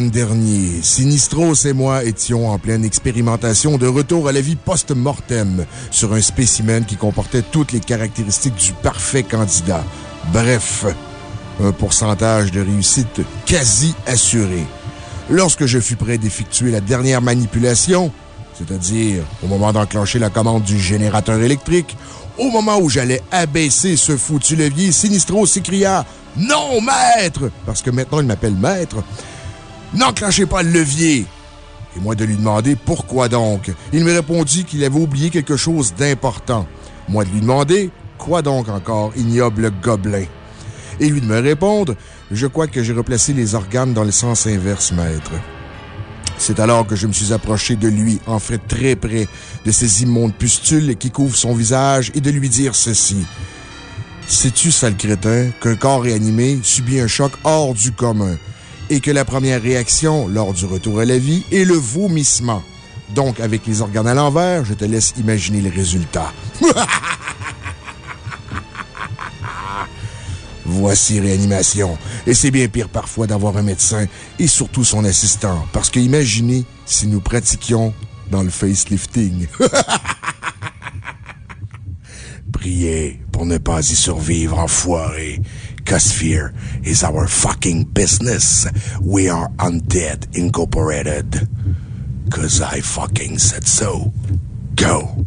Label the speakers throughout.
Speaker 1: dernier, Sinistros et moi étions en pleine expérimentation de retour à la vie post-mortem sur un spécimen qui comportait toutes les caractéristiques du parfait candidat. Bref, un pourcentage de réussite quasi assuré. Lorsque je fus prêt d'effectuer la dernière manipulation, c'est-à-dire au moment d'enclencher la commande du générateur électrique, au moment où j'allais abaisser ce foutu levier, Sinistro s'écria Non, maître! Parce que maintenant il m'appelle maître. N'enclenchez pas le levier! Et moi de lui demander pourquoi donc. Il me répondit qu'il avait oublié quelque chose d'important. Moi de lui demander quoi donc encore, ignoble gobelin. Et lui de me répondre Je crois que j'ai replacé les organes dans le sens inverse, maître. C'est alors que je me suis approché de lui, en fait très près de ces immondes pustules qui couvrent son visage, et de lui dire ceci. Sais-tu, sale crétin, qu'un corps réanimé subit un choc hors du commun? Et que la première réaction lors du retour à la vie est le vomissement? Donc, avec les organes à l'envers, je te laisse imaginer le résultat. Voici réanimation. Et c'est bien pire parfois d'avoir un médecin et surtout son assistant. Parce que imaginez si nous pratiquions dans le facelifting. Priez pour ne pas y survivre, enfoiré. Cause is our fucking business. We are Undead Incorporated. Cause I fucking said so. Go!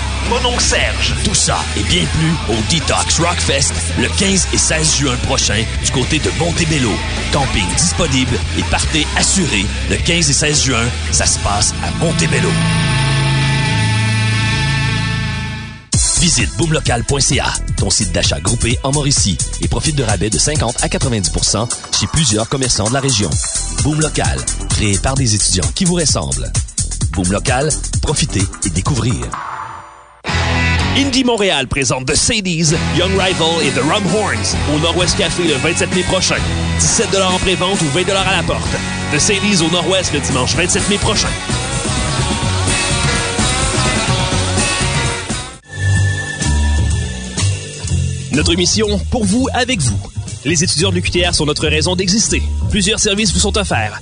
Speaker 2: Mon oncle Serge.
Speaker 3: Tout ça et bien plus au Detox Rockfest le 15 et 16 juin prochain du côté de Montebello. Camping disponible et partez assuré le 15 et 16 juin. Ça se passe à Montebello. Visite boomlocal.ca, ton site d'achat groupé en Mauricie, et profite de rabais de 50 à 90% chez plusieurs commerçants de la région. Boom Local, créé par des étudiants qui vous ressemblent. Boom Local, profitez et découvrez. Indie Montréal présente The Sadies, Young Rival et The Rum Horns au Nord-Ouest Café le 27 mai prochain. 17 en pré-vente ou 20 à la porte. The Sadies au Nord-Ouest le dimanche 27 mai prochain. Notre mission, pour vous, avec vous. Les étudiants de l'UQTR sont notre raison d'exister. Plusieurs services vous sont offerts.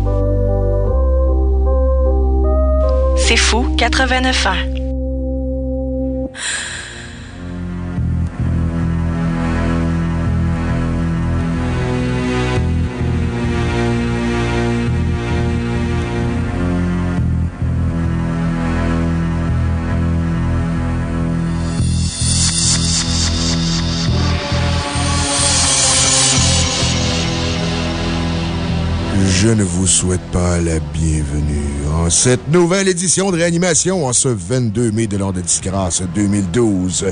Speaker 4: C'est fou 89 ans.
Speaker 1: Je ne vous souhaite pas la bienvenue en cette nouvelle édition de réanimation en ce 22 mai de l'an de disgrâce 2012.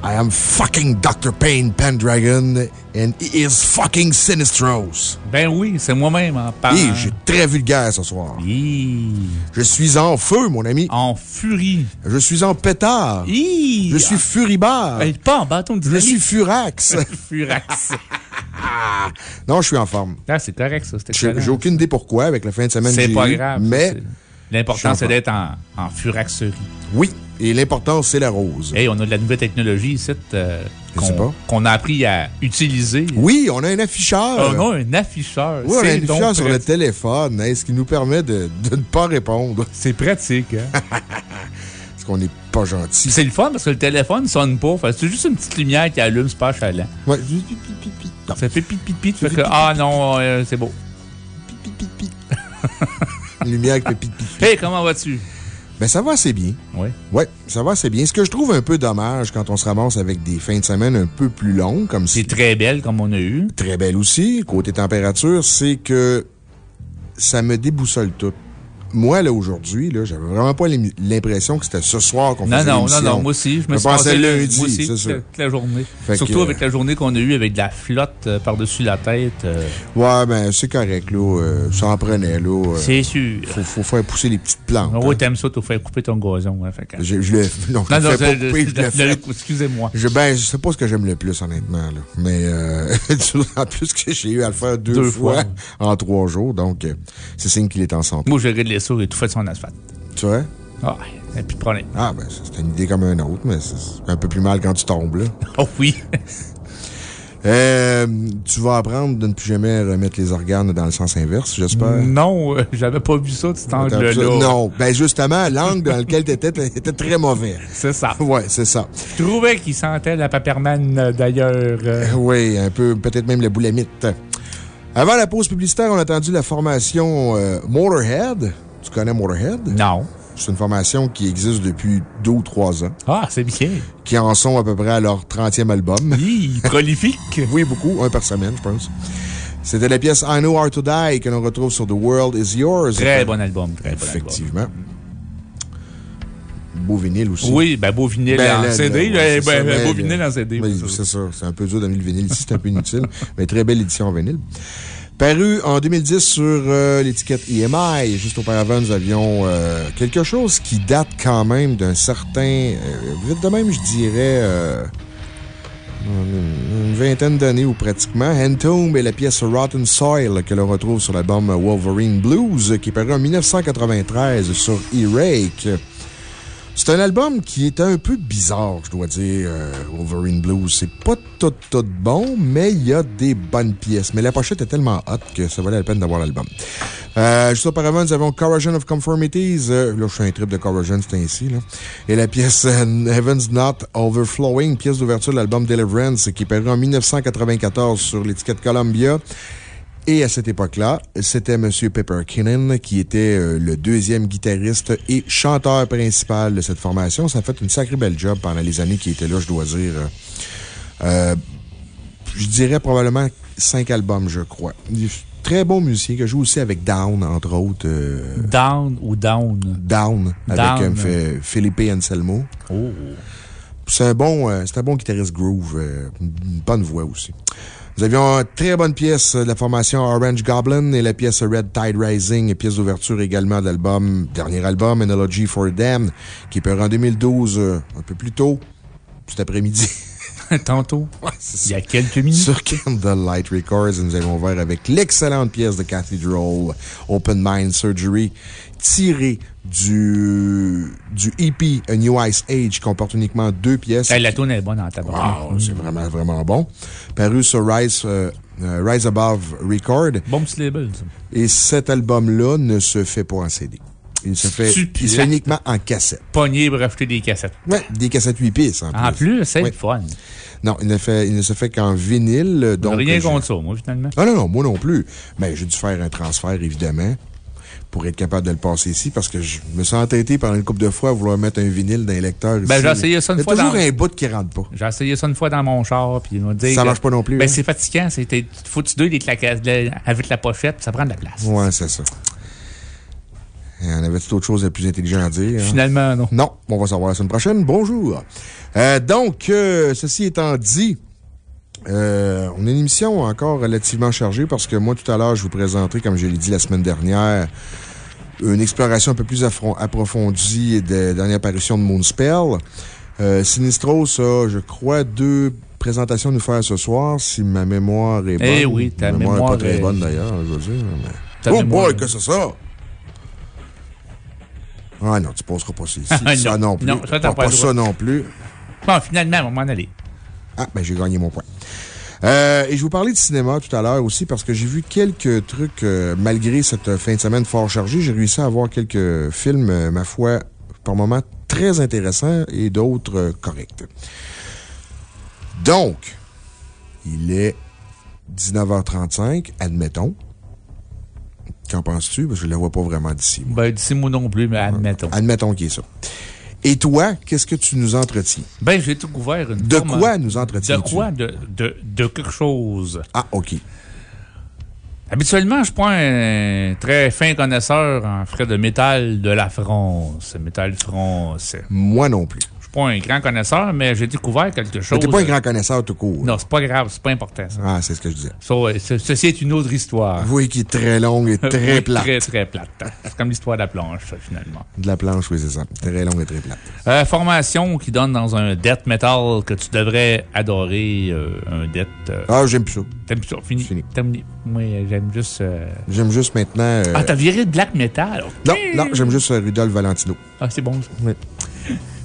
Speaker 1: I am fucking Dr. Payne Pendragon and he is fucking Sinistros.
Speaker 5: Ben oui, c'est moi-même en parlant.
Speaker 1: Et j'ai très vulgaire ce soir.
Speaker 5: Hi.
Speaker 1: Je suis en feu, mon ami.
Speaker 5: En furie.
Speaker 1: Je suis en pétard.
Speaker 5: Hi.
Speaker 1: Je suis furibard.
Speaker 5: Hey, pas en bâton de
Speaker 1: Je suis furax.
Speaker 5: Furax.
Speaker 1: non, je suis en forme.
Speaker 5: Ah, c'est correct, ça.
Speaker 1: J'ai aucune idée pourquoi avec la fin de semaine.
Speaker 5: C'est pas grave.
Speaker 1: Mais
Speaker 5: L'important, c'est d'être en, en furaxerie.
Speaker 1: oui, et l'important, c'est la rose.
Speaker 5: Hey, on a de la nouvelle technologie ici euh, qu'on a appris à utiliser.
Speaker 1: Oui, on a un afficheur.
Speaker 5: On a un afficheur.
Speaker 1: Oui, on a un afficheur sur le téléphone, hein, ce qui nous permet de, de ne pas répondre.
Speaker 5: C'est pratique. Hein?
Speaker 1: Parce qu'on n'est pas gentil.
Speaker 5: c'est le fun parce que le téléphone ne sonne pas. C'est juste une petite lumière qui allume, c'est pas chalant.
Speaker 1: Ouais, pi. Non,
Speaker 5: Ça fait pit pit pit. Fait que,
Speaker 1: pit,
Speaker 5: ah non, euh, c'est beau.
Speaker 1: pi, pi, pi. Une lumière pit, pit.
Speaker 5: Hey, comment vas-tu?
Speaker 1: Ben, ça va assez bien.
Speaker 5: Oui.
Speaker 1: Ouais, ça va assez bien. Ce que je trouve un peu dommage quand on se ramasse avec des fins de semaine un peu plus longues, comme
Speaker 5: C'est
Speaker 1: c'est
Speaker 5: très belle comme on a eu.
Speaker 1: très belle aussi, côté température, c'est que ça me déboussole tout. Moi, là, aujourd'hui, là, j'avais vraiment pas l'im- l'impression que c'était ce soir qu'on
Speaker 5: Non,
Speaker 1: faisait
Speaker 5: non, non, non, moi aussi, je me
Speaker 1: Je
Speaker 5: suis le-
Speaker 1: lundi,
Speaker 5: moi aussi, toute toute la journée.
Speaker 1: Fait
Speaker 5: Surtout
Speaker 1: que,
Speaker 5: avec la journée qu'on a eue avec de la flotte euh, par-dessus la tête. euh,
Speaker 1: Ouais, ben, c'est correct, là. euh, ça en prenait, là. euh,
Speaker 5: c'est sûr.
Speaker 1: faut, faut faire pousser les petites plantes.
Speaker 5: Ah
Speaker 1: hein.
Speaker 5: t'aimes ça, t'as fait couper ton gazon. Hein, fait que-
Speaker 1: Je, je le, non,
Speaker 5: Non, non, excusez-moi.
Speaker 1: Je, ben, je sais pas ce que j'aime le plus, honnêtement, là. Mais, euh, en plus que j'ai eu à le faire deux,
Speaker 5: Deux
Speaker 1: fois,
Speaker 5: fois.
Speaker 1: en trois jours, donc, euh, c'est signe qu'il est en santé.
Speaker 5: Moi, j'ai réglé et tout fait son asphalte.
Speaker 1: Tu vois?
Speaker 5: Ah, plus de problème.
Speaker 1: Ah, ben, c'est une idée comme un autre, mais c'est un peu plus mal quand tu tombes, là.
Speaker 5: Oh oui.
Speaker 1: Euh, tu vas apprendre de ne plus jamais remettre les organes dans le sens inverse, j'espère?
Speaker 5: non, euh, j'avais pas vu ça de cet angle-là.
Speaker 1: Non. Ben, justement, l'angle dans lequel tu étais était très mauvais.
Speaker 5: C'est ça.
Speaker 1: Ouais, c'est ça.
Speaker 5: Je trouvais qu'il sentait la paperman euh, d'ailleurs. euh,
Speaker 1: Oui, un peu, peut-être même la boulamite. Avant la pause publicitaire, on a entendu la formation Motorhead. Tu connais Motorhead?
Speaker 5: Non.
Speaker 1: C'est une formation qui existe depuis deux ou trois ans,
Speaker 5: Ah, c'est bien.
Speaker 1: qui en sont à peu près à leur 30e album.
Speaker 5: Hi, prolifique.
Speaker 1: Oui, beaucoup, un par semaine, je pense. C'était la pièce I Know How to Die que l'on retrouve sur The World Is Yours.
Speaker 5: Très bon album, très bon album.
Speaker 1: Effectivement. Beau vinyle aussi.
Speaker 5: Oui, ben beau vinyle
Speaker 1: Ben,
Speaker 5: en
Speaker 1: là,
Speaker 5: CD.
Speaker 1: ouais,
Speaker 5: ben,
Speaker 1: ça,
Speaker 5: ben, beau vinyle en CD.
Speaker 1: oui,
Speaker 5: oui,
Speaker 1: c'est ça. C'est un peu dur d'amener le vinyle ici, c'est un peu inutile. mais très belle édition en vinyle. Paru en 2010 sur euh, l'étiquette EMI. Juste auparavant, nous avions euh, quelque chose qui date quand même d'un certain. euh, vite de même, je dirais. une vingtaine d'années ou pratiquement. Entomb et la pièce Rotten Soil que l'on retrouve sur l'album Wolverine Blues qui est paru en 1993 sur E-Rake. C'est un album qui est un peu bizarre, je dois dire, euh, Wolverine Blues. C'est pas tout, tout bon, mais il y a des bonnes pièces. Mais la pochette est tellement hot que ça valait la peine d'avoir l'album. Euh, juste auparavant, nous avons Corrosion of Conformities. Euh, là, je suis un trip de Corrosion, c'est ainsi, là. Et la pièce euh, Heaven's Not Overflowing, pièce d'ouverture de l'album Deliverance, qui est paru en 1994 sur l'étiquette Columbia. Et à cette époque-là, c'était M. Pepper Kinnan qui était euh, le deuxième guitariste et chanteur principal de cette formation. Ça a fait une sacrée belle job pendant les années qu'il était là, je dois dire. Euh, je dirais probablement cinq albums, je crois. Très bon musicien qui joue aussi avec Down, entre autres. euh,
Speaker 5: Down ou Down?
Speaker 1: Down, avec
Speaker 5: Down.
Speaker 1: Felipe Anselmo.
Speaker 5: Oh.
Speaker 1: C'est un bon, c'est un bon guitariste groove, une bonne voix aussi. Nous avions une très bonne pièce de la formation Orange Goblin et la pièce Red Tide Rising, et pièce d'ouverture également de l'album, dernier album, Analogy for Them, qui est paru en 2012, euh, un peu plus tôt, cet après-midi.
Speaker 5: Tantôt.
Speaker 1: Ouais,
Speaker 5: Il y a quelques minutes.
Speaker 1: Sur Candlelight Records, nous avons ouvert avec l'excellente pièce de Cathedral, Open Mind Surgery, tirée du, du EP A New Ice Age, qui comporte uniquement deux pièces.
Speaker 5: Hey, la tourne est bonne en tabac.
Speaker 1: Wow, c'est vraiment, vraiment bon. Paru sur Rise, euh, euh, Rise Above Record.
Speaker 5: Bon petit label, ça.
Speaker 1: Et cet album-là ne se fait pas en CD. Il se fait, il se fait uniquement en cassette.
Speaker 5: Pogné pour acheter des cassettes.
Speaker 1: Ouais, des cassettes 8 pistes en plus.
Speaker 5: En plus, c'est
Speaker 1: Ouais.
Speaker 5: fun.
Speaker 1: Non, il ne, fait, il ne se fait qu'en vinyle. Donc,
Speaker 5: Rien contre ça, moi, finalement.
Speaker 1: Ah non, non, moi non plus. Mais j'ai dû faire un transfert, évidemment, pour être capable de le passer ici, parce que je me sens entêté pendant une couple de fois à vouloir mettre un vinyle dans les lecteurs.
Speaker 5: Ben, j'ai essayé ça une
Speaker 1: Il y a
Speaker 5: fois
Speaker 1: toujours
Speaker 5: dans-
Speaker 1: un bout qui rentre pas.
Speaker 5: J'ai essayé ça une fois dans mon char, puis il m'a dit.
Speaker 1: Ça
Speaker 5: que-
Speaker 1: marche pas non plus,
Speaker 5: Ben,
Speaker 1: hein?
Speaker 5: c'est fatigant. C'était, faut que tu dois des claquettes avec la pochette, ça prend de la place.
Speaker 1: Ouais, c'est ça. Et on avait tout autre chose de plus intelligent à dire. hein?
Speaker 5: Finalement, non.
Speaker 1: Non, on va savoir la semaine prochaine. Bonjour. Euh, donc, euh, ceci étant dit, euh, on a une émission encore relativement chargée parce que moi, tout à l'heure, je vous présenterai, comme je l'ai dit la semaine dernière, une exploration un peu plus approfondie des dernières apparitions de Moonspell. Euh, Sinistros a, je crois, deux présentations à nous faire ce soir, si ma mémoire est bonne.
Speaker 5: Eh oui, ta
Speaker 1: Ma mémoire
Speaker 5: mémoire
Speaker 1: n'est pas très
Speaker 5: est-
Speaker 1: bonne d'ailleurs, je veux dire. mais- Oh boy,
Speaker 5: est-
Speaker 1: que c'est ça? Ah non, tu passeras pas ça ici.
Speaker 5: Non,
Speaker 1: ça non plus.
Speaker 5: non, ça, t'as
Speaker 1: pas,
Speaker 5: pas le
Speaker 1: ça non plus.
Speaker 5: Bon, finalement, on va m'en aller.
Speaker 1: Ah, ben j'ai gagné mon point. Euh, et je vous parlais de cinéma tout à l'heure aussi parce que j'ai vu quelques trucs, euh, malgré cette fin de semaine fort chargée, j'ai réussi à voir quelques films, euh, ma foi, par moments très intéressants et d'autres euh, corrects. Donc, il est 19h35, admettons. Qu'en penses-tu? Parce que je ne la vois pas vraiment d'ici.
Speaker 5: Ben, d'ici moi non plus, mais admettons.
Speaker 1: Admettons qu'il est ça. Et toi, qu'est-ce que tu nous entretiens?
Speaker 5: Ben, j'ai tout couvert une
Speaker 1: De
Speaker 5: forme-
Speaker 1: quoi nous entretiens-tu?
Speaker 5: De quoi? De, de, de quelque chose.
Speaker 1: Ah, OK.
Speaker 5: Habituellement, je suis pas un très fin connaisseur en frais de métal de la France. Métal français.
Speaker 1: Moi non plus.
Speaker 5: Pas un grand connaisseur, mais j'ai découvert quelque chose.
Speaker 1: Mais t'es pas un grand connaisseur tout court.
Speaker 5: Non, c'est pas grave, c'est pas important, ça.
Speaker 1: Ah, c'est ce que je disais.
Speaker 5: Ce- ceci est une autre histoire.
Speaker 1: Oui, qui est très longue et très
Speaker 5: Oui,
Speaker 1: plate.
Speaker 5: Très, très plate. C'est comme l'histoire de la planche, ça, finalement.
Speaker 1: De la planche, oui, c'est ça. Très longue et très plate.
Speaker 5: Euh, formation qui donne dans un death metal que tu devrais adorer, euh, un death. euh,
Speaker 1: Ah, j'aime plus ça.
Speaker 5: T'aimes ça? Fini.
Speaker 1: Fini.
Speaker 5: Terminé. Moi, j'aime juste.
Speaker 1: J'aime juste maintenant.
Speaker 5: Ah, t'as viré de black metal?
Speaker 1: Non, non, j'aime juste Rudolph Valentino.
Speaker 5: Ah, c'est bon, ça.
Speaker 1: Oui.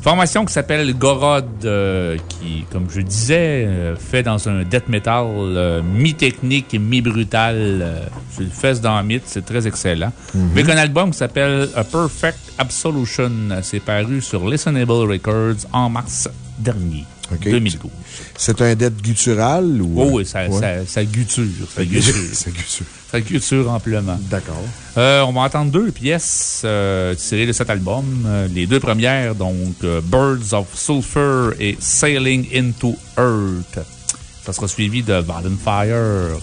Speaker 5: Formation qui s'appelle Gorod, euh, qui, comme je disais, euh, fait dans un death metal euh, mi-technique et mi-brutal. sur le fesse dans le mythe, c'est très excellent.
Speaker 1: Mhm.
Speaker 5: Avec un album qui s'appelle A Perfect Absolution. C'est paru sur Listenable Records en mars dernier,
Speaker 1: OK.
Speaker 5: 2012.
Speaker 1: C'est un dette guttural ou.
Speaker 5: Oh oui, ça,
Speaker 1: Ouais.
Speaker 5: ça, ça guture. Ça guture.
Speaker 1: Ça guture.
Speaker 5: ça guture amplement.
Speaker 1: D'accord.
Speaker 5: Euh, on va entendre deux pièces euh, tirées de cet album. Euh, les deux premières, donc euh, Birds of Sulfur et Sailing into Earth. Ça sera suivi de Fire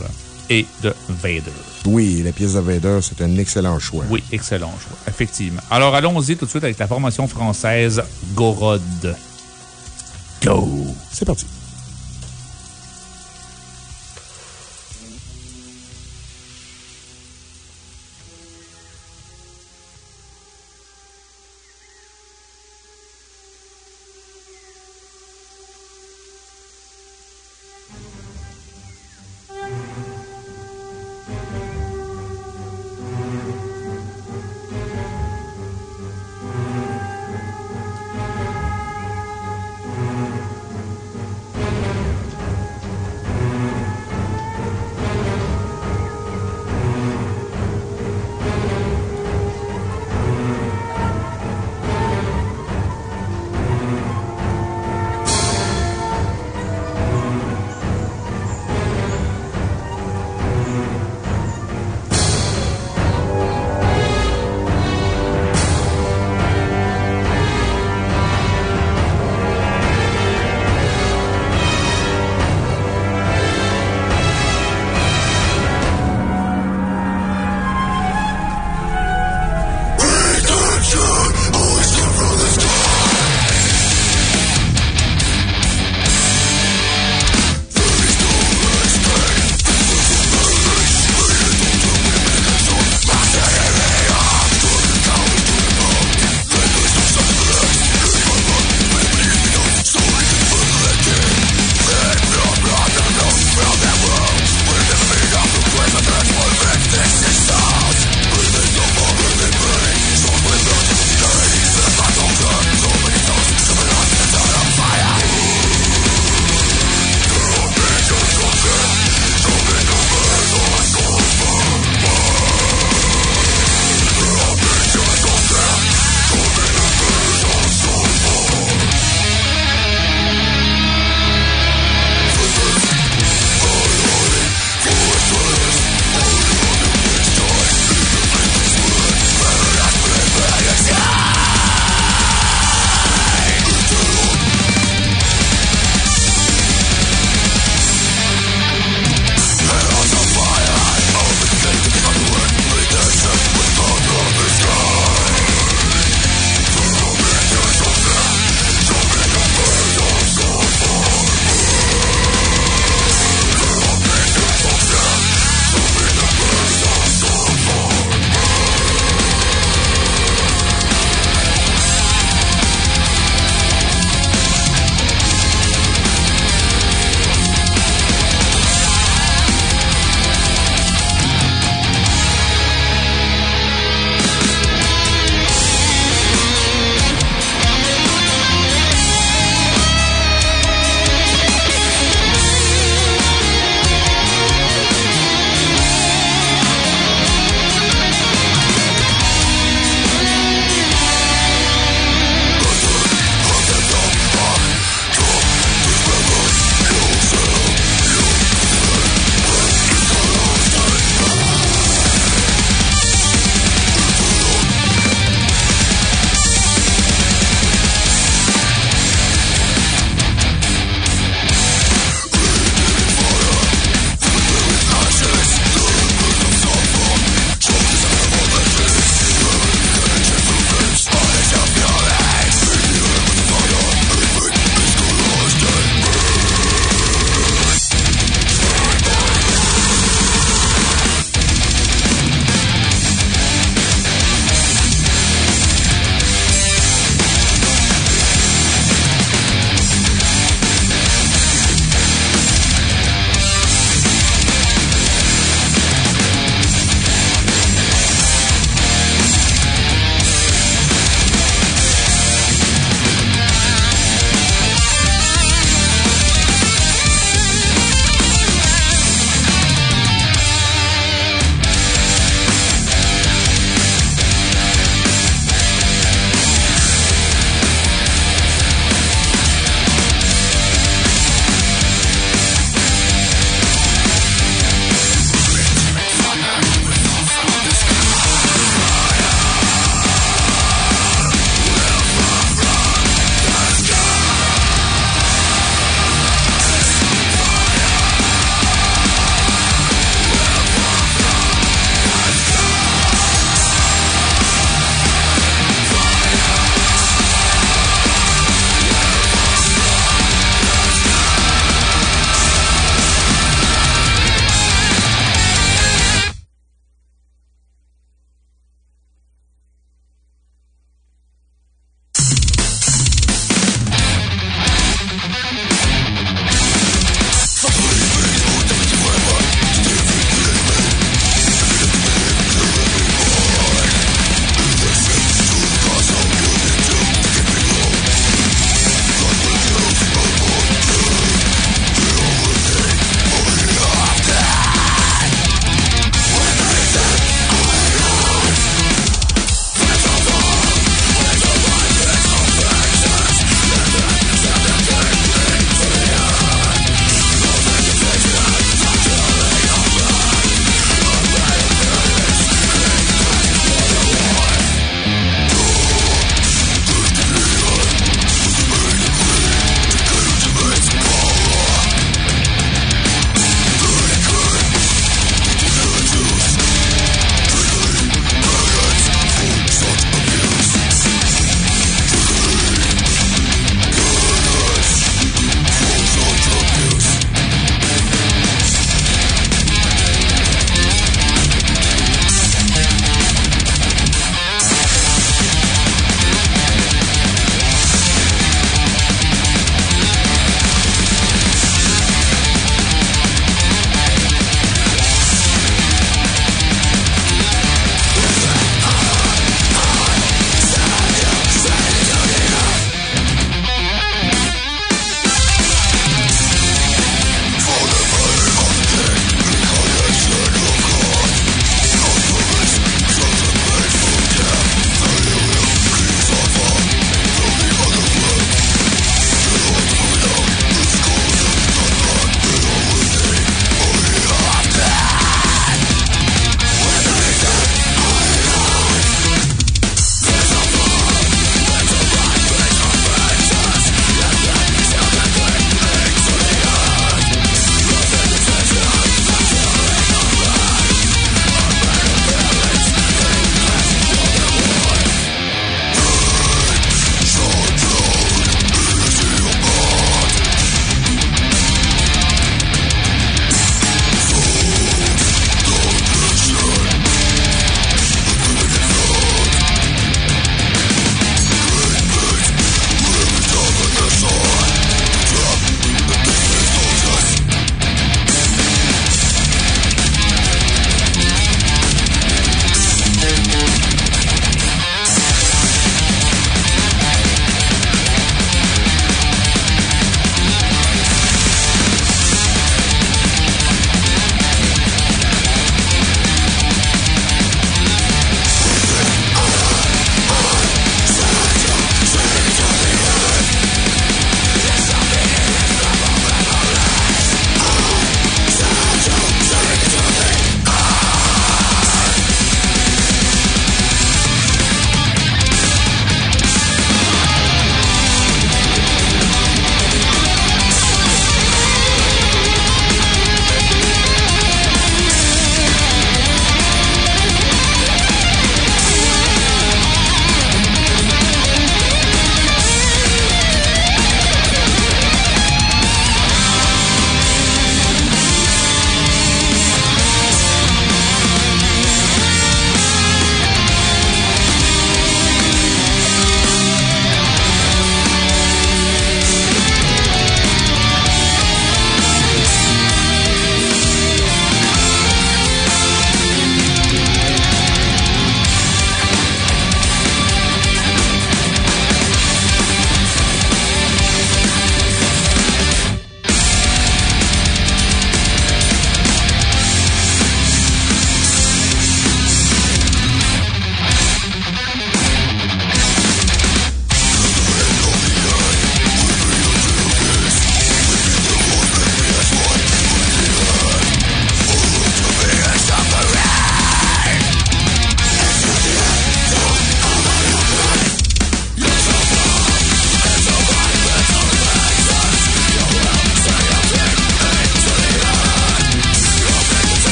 Speaker 5: et de Vader.
Speaker 1: Oui, la pièce de Vader, c'est un excellent choix.
Speaker 5: Oui, excellent choix, effectivement. Alors allons-y tout de suite avec la formation française Gorod. Go!
Speaker 1: C'est parti.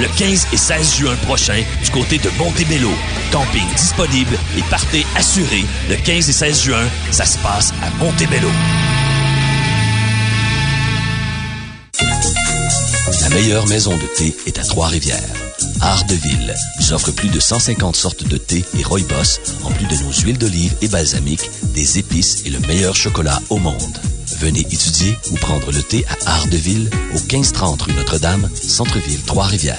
Speaker 6: le 15 et 16 juin prochain du côté de Montebello. Camping disponible et partez assuré le 15 et 16 juin. Ça se passe à Montebello. La meilleure maison de thé est à Trois-Rivières. Art de vous offre plus de 150 sortes de thé et rooibos, en plus de nos huiles d'olive et balsamiques, des épices et le meilleur chocolat au monde. Venez étudier ou prendre le thé à Art au 1530 rue Notre-Dame, Centre-Ville, Trois-Rivières.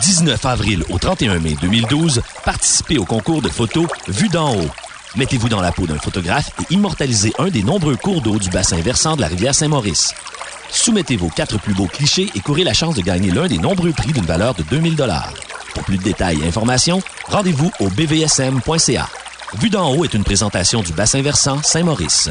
Speaker 6: 19 avril au 31 mai 2012, participez au concours de photos Vue d'en haut. Mettez-vous dans la peau d'un photographe et immortalisez un des nombreux cours d'eau du bassin versant de la rivière Saint-Maurice. Soumettez vos quatre plus beaux clichés et courez la chance de gagner l'un des nombreux prix d'une valeur de 2000 Pour plus de détails et informations, rendez-vous au bvsm.ca. Vue d'en haut est une présentation du bassin versant Saint-Maurice.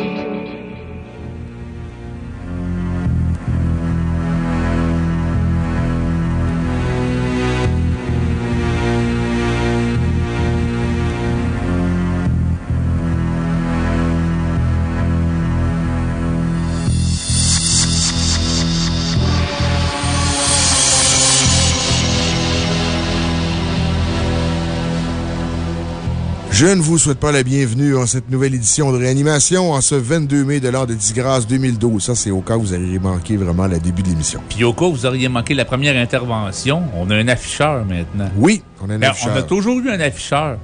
Speaker 1: Je ne vous souhaite pas la bienvenue en cette nouvelle édition de réanimation en ce 22 mai de l'an de disgrâce 2012. Ça, c'est au cas où vous avez manqué vraiment le début de l'émission.
Speaker 5: Puis au cas où vous auriez manqué la première intervention, on a un afficheur maintenant.
Speaker 1: Oui, on a un
Speaker 5: Ben,
Speaker 1: afficheur.
Speaker 5: On a toujours eu un afficheur,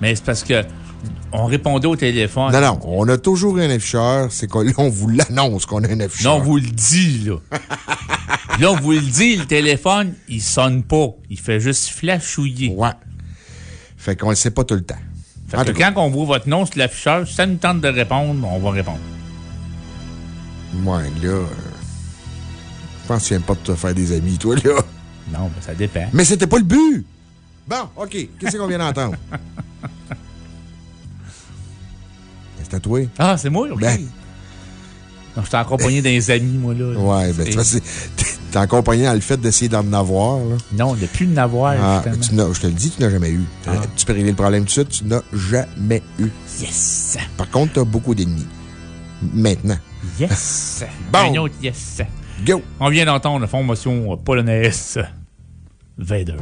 Speaker 5: mais c'est parce que on répondait au téléphone.
Speaker 1: Non, non, on a toujours eu un afficheur. C'est qu'on là, on vous l'annonce qu'on a un afficheur.
Speaker 5: Non, on vous le dit, là. Puis là, on vous le dit, le téléphone, il sonne pas. Il fait juste flashouiller.
Speaker 1: Ouais. Fait qu'on le sait pas tout le temps.
Speaker 5: Fait
Speaker 1: En
Speaker 5: que
Speaker 1: tout cas.
Speaker 5: quand on voit votre nom sur l'afficheur, si ça nous tente de répondre, on va répondre.
Speaker 1: Ouais, là. euh, Je pense que tu viens pas de te faire des amis, toi, là.
Speaker 5: Non, ben, ça dépend.
Speaker 1: Mais c'était pas le but! Bon, OK. Qu'est-ce qu'on vient d'entendre? C'est à toi?
Speaker 5: Ah, c'est moi, OK.
Speaker 1: Ben.
Speaker 5: Non, je t'ai accompagné des amis, moi, là.
Speaker 1: Ouais, ben, tu vois, t'es- accompagné dans le fait d'essayer d'en avoir, là.
Speaker 5: Non, de plus de n'avoir,
Speaker 1: Ah, tu je te le dis, tu n'as jamais eu.
Speaker 5: Ah.
Speaker 1: Tu peux régler le problème tout de suite, tu n'as jamais eu.
Speaker 5: Yes!
Speaker 1: Par contre, tu as beaucoup d'ennemis. Maintenant.
Speaker 5: Yes!
Speaker 1: Bon.
Speaker 5: Un autre yes!
Speaker 1: Go!
Speaker 5: On vient d'entendre la formation polonaise Vader.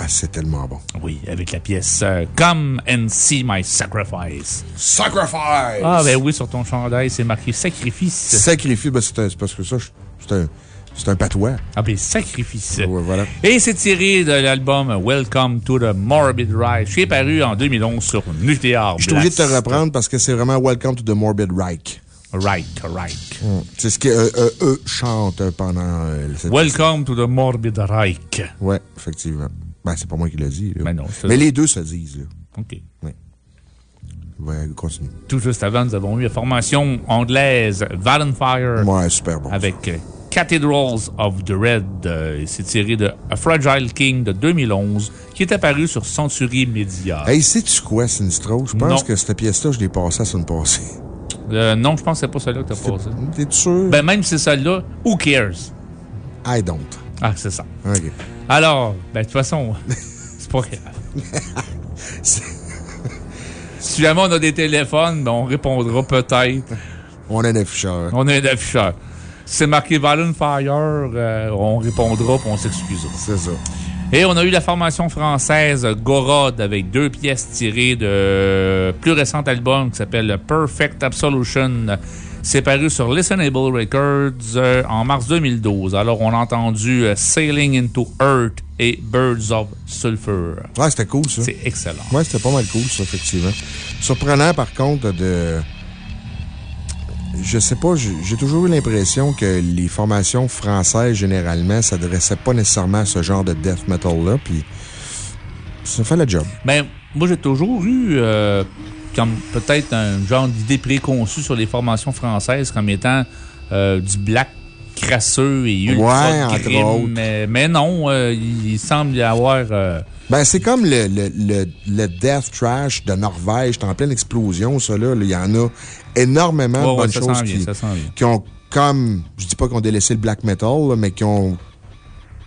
Speaker 1: Ah, c'est tellement bon.
Speaker 5: Oui, avec la pièce euh, Come and See My Sacrifice.
Speaker 1: Sacrifice!
Speaker 5: Ah, ben oui, sur ton chandail, c'est marqué sacrifice.
Speaker 1: Sacrifice, ben, c'est parce que ça, c'est un, c'est un patois.
Speaker 5: Ah, ben sacrifice.
Speaker 1: Ouais, voilà.
Speaker 5: Et c'est tiré de l'album Welcome to the Morbid Ride, qui est paru en 2011 sur Nuclear
Speaker 1: Je suis obligé de te reprendre parce que c'est vraiment Welcome to the Morbid Reich.
Speaker 5: Right, right.
Speaker 1: C'est ce qu'eux euh, eux chantent pendant euh, cette
Speaker 5: Welcome to the Morbid Reich.
Speaker 1: Ouais, effectivement. Ben, c'est pas moi qui l'ai dit. là.
Speaker 5: Ben non,
Speaker 1: Mais les deux se disent. Là.
Speaker 5: OK.
Speaker 1: Ouais, continue.
Speaker 5: Tout juste avant, nous avons eu la formation anglaise Valenfire.
Speaker 1: Ouais, super bon.
Speaker 5: Avec euh, Cathedrals of the Red. euh, c'est tiré de A Fragile King de 2011, qui est apparu sur Century Media.
Speaker 1: Hey, sais-tu quoi, Sinistro? Je pense
Speaker 5: Non.
Speaker 1: que cette pièce-là, je l'ai passée à passée.
Speaker 5: Euh, non, je pense que c'est pas celle-là que t'as passé.
Speaker 1: T'es sûr?
Speaker 5: Ben, même si c'est celle-là, who cares?
Speaker 1: I don't.
Speaker 5: Ah, c'est ça.
Speaker 1: OK.
Speaker 5: Alors, ben, de toute façon, c'est pas grave. si jamais on a des téléphones, ben, on répondra peut-être.
Speaker 1: On a un afficheur.
Speaker 5: On a un afficheur. c'est marqué Violent Fire, euh, on répondra puis on s'excusera.
Speaker 1: C'est ça.
Speaker 5: Et on a eu la formation française Gorod avec deux pièces tirées de plus récent album qui s'appelle Perfect Absolution. C'est paru sur Listenable Records euh, en mars 2012. Alors, on a entendu euh, Sailing into Earth et Birds of Sulfur.
Speaker 1: Ouais, c'était cool, ça.
Speaker 5: C'est excellent.
Speaker 1: Ouais, c'était pas mal cool, ça, effectivement. Surprenant, par contre, de. Je sais pas, j'ai toujours eu l'impression que les formations françaises, généralement, s'adressaient pas nécessairement à ce genre de death metal-là, puis ça fait le job.
Speaker 5: Ben, moi, j'ai toujours eu euh, comme peut-être un genre d'idée préconçue sur les formations françaises comme étant euh, du black crasseux et ultra
Speaker 1: Ouais.
Speaker 5: Mais, mais non, euh, il, semble y avoir... euh,
Speaker 1: Ben, c'est comme le, le, le, le Death Trash de Norvège. C'est en pleine explosion, ça, là. Il y en a énormément
Speaker 5: Ouais,
Speaker 1: de bonnes choses qui, qui ont comme, je dis pas qu'on délaissé le black metal, là, mais qui ont.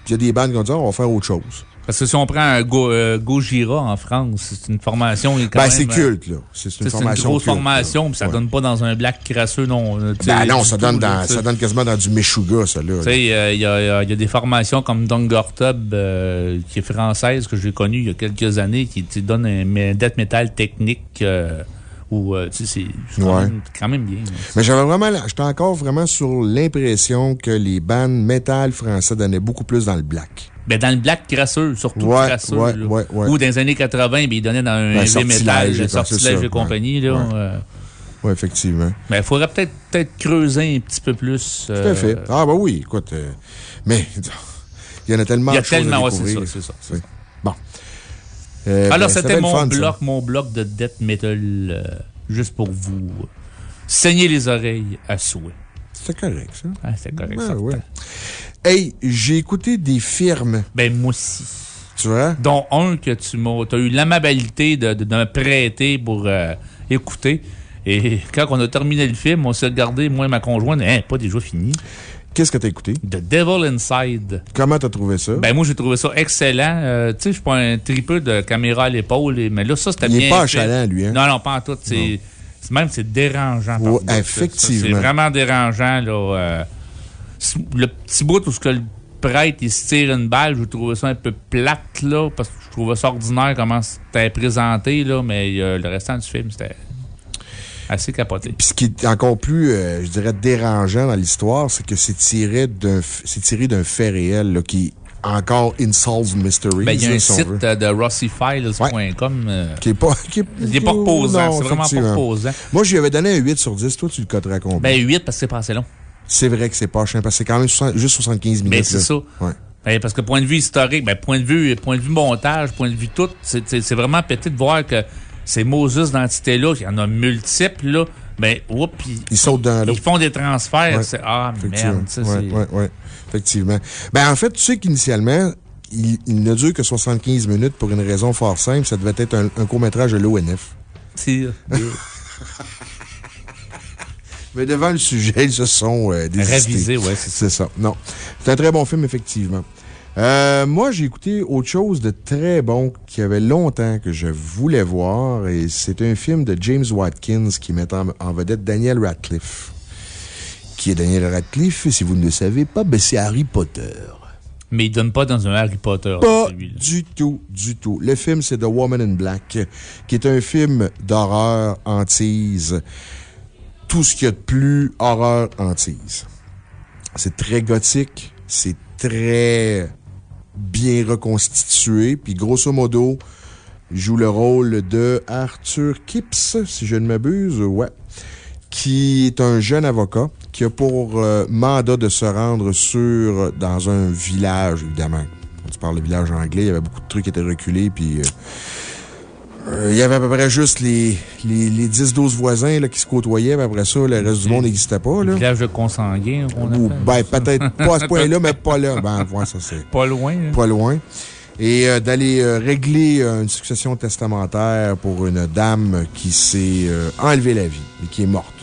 Speaker 1: Il y a des bandes qui ont dit, Ah, on va faire autre chose.
Speaker 5: Parce que si on prend un Go, euh, Gojira en France, c'est une formation. quand
Speaker 1: Ben, c'est
Speaker 5: euh,
Speaker 1: culte, là. C'est
Speaker 5: C'est
Speaker 1: une formation.
Speaker 5: grosse
Speaker 1: culte,
Speaker 5: formation, puis ça
Speaker 1: Ouais.
Speaker 5: donne pas dans un black crasseux, non. euh,
Speaker 1: Ben non, ça
Speaker 5: tout,
Speaker 1: donne, dans, ça donne quasiment dans du Meshuga, ça, là.
Speaker 5: Tu sais, euh, il y, a, il y a des formations comme Dongortub, euh, qui est française, que j'ai connue il y a quelques années, qui donne un death metal technique, où, euh, tu sais, c'est quand,
Speaker 1: Ouais.
Speaker 5: même- quand même bien. là.
Speaker 1: Mais j'avais vraiment, j'étais encore vraiment sur l'impression que les bandes métal français donnaient beaucoup plus dans le black.
Speaker 5: Ben, dans le black crasseux, surtout
Speaker 1: Ouais,
Speaker 5: crasseux.
Speaker 1: ouais.
Speaker 5: Ou dans les années 80, ben, ils donnaient dans un
Speaker 1: Ben,
Speaker 5: heavy metal, sortilège et compagnie, là.
Speaker 1: ouais.
Speaker 5: euh,
Speaker 1: Oui, effectivement.
Speaker 5: ben, il faudrait peut-être peut creuser un petit peu plus.
Speaker 1: Tout à fait. Ah, ben oui, écoute. euh, mais, il y en a tellement
Speaker 5: Il y a tellement, ouais, c'est ça, c'est ça.
Speaker 1: Oui. Bon. Euh, ben,
Speaker 5: Alors,
Speaker 1: ça
Speaker 5: c'était mon
Speaker 1: fun, ça.
Speaker 5: bloc, mon bloc de death metal, euh, juste pour vous saigner les oreilles à souhait.
Speaker 1: C'était correct, ça.
Speaker 5: Ah, c'était correct,
Speaker 1: Ouais,
Speaker 5: ça.
Speaker 1: ouais. Hey, j'ai écouté des firmes.
Speaker 5: Ben, moi aussi.
Speaker 1: Tu vois?
Speaker 5: Dont un que tu m'as, as eu l'amabilité de, de, de me prêter pour euh, écouter. Et quand on a terminé le film, on s'est regardé, moi et ma conjointe, hein, pas déjà fini.
Speaker 1: Qu'est-ce que t'as écouté?
Speaker 5: The Devil Inside.
Speaker 1: Comment t'as trouvé ça?
Speaker 5: Ben, moi, j'ai trouvé ça excellent. Euh, tu sais, je suis pas un tripeux de caméra à l'épaule, mais là, ça, c'était
Speaker 1: Il
Speaker 5: bien.
Speaker 1: est pas achalant, lui, hein?
Speaker 5: Non, non, pas en tout. C'est, même, c'est dérangeant.
Speaker 1: Ouais, effectivement.
Speaker 5: C'est vraiment dérangeant, là. euh, le petit bout où ce que le prêtre, il se tire une balle, je trouvais ça un peu plate, là, parce que je trouvais ça ordinaire comment c'était présenté, là, mais euh, le restant du film, c'était assez capoté.
Speaker 1: Puis ce qui est encore plus, euh, je dirais, dérangeant dans l'histoire, c'est que c'est tiré d'un f- c'est tiré d'un fait réel, là, qui encore Unsolved Mysteries.
Speaker 5: Ben, il y a
Speaker 1: là,
Speaker 5: un
Speaker 1: si
Speaker 5: site euh, de rossifiles.com. euh,
Speaker 1: Qui est pas. Qui est,
Speaker 5: Il est pas reposant, c'est vraiment pas reposant.
Speaker 1: Moi, je lui avais donné un 8 sur 10. Toi, tu le coterais combien?
Speaker 5: Ben, 8 parce que c'est pas assez long.
Speaker 1: C'est vrai que c'est pas cher, parce que c'est quand même 60 juste 75 minutes.
Speaker 5: Ben, c'est ça.
Speaker 1: Ouais.
Speaker 5: Ben, parce que point de vue historique, ben, point de vue, point de vue montage, point de vue tout, c'est vraiment pété de voir que ces Moses d'entités-là, il y en a multiples, là, ben, oups, ils,
Speaker 1: Ils sautent dans
Speaker 5: ils font des transferts.
Speaker 1: Ouais.
Speaker 5: Ah, merde, ça,
Speaker 1: ouais,
Speaker 5: c'est.
Speaker 1: ouais, ouais. Effectivement. Ben, en fait, tu sais qu'initialement, il, il ne dure que 75 minutes pour une raison fort simple. Ça devait être un, un court-métrage de l'ONF.
Speaker 5: c'est-
Speaker 1: Mais devant le sujet, ils se sont euh, désistés.
Speaker 5: Ravisé, ouais, c'est
Speaker 1: ça. Non. C'est un très bon film, effectivement. Euh, moi, j'ai écouté autre chose de très bon qui avait longtemps que je voulais voir et c'est un film de James Watkins qui met en, en vedette Daniel Radcliffe. Qui est Daniel Radcliffe? Si vous ne le savez pas, ben c'est Harry Potter.
Speaker 5: Mais il donne pas dans un Harry Potter,
Speaker 1: Pas du tout, du tout. Le film, c'est The Woman in Black, qui est un film d'horreur hantise. Tout ce qu'il y a de plus horreur hantise. C'est très gothique, c'est très bien reconstitué, puis grosso modo, joue le rôle de Arthur Kipps, si je ne m'abuse, ouais, qui est un jeune avocat qui a pour euh, mandat de se rendre sur, dans un village, évidemment. Quand tu parles de village anglais, il y avait beaucoup de trucs qui étaient reculés, puis euh, il y avait à peu près juste les, les, les 10-12 voisins là, qui se côtoyaient, mais après ça, le reste du monde n'existait pas. Là.
Speaker 5: Village de consanguins, on
Speaker 1: Ou,
Speaker 5: appelle.
Speaker 1: ben, peut-être pas à ce point-là, mais pas là. Ben, ouais, ça c'est
Speaker 5: Pas loin, hein.
Speaker 1: pas loin. Et euh, d'aller euh, régler euh, une succession testamentaire pour une dame qui s'est euh, enlevé la vie et qui est morte.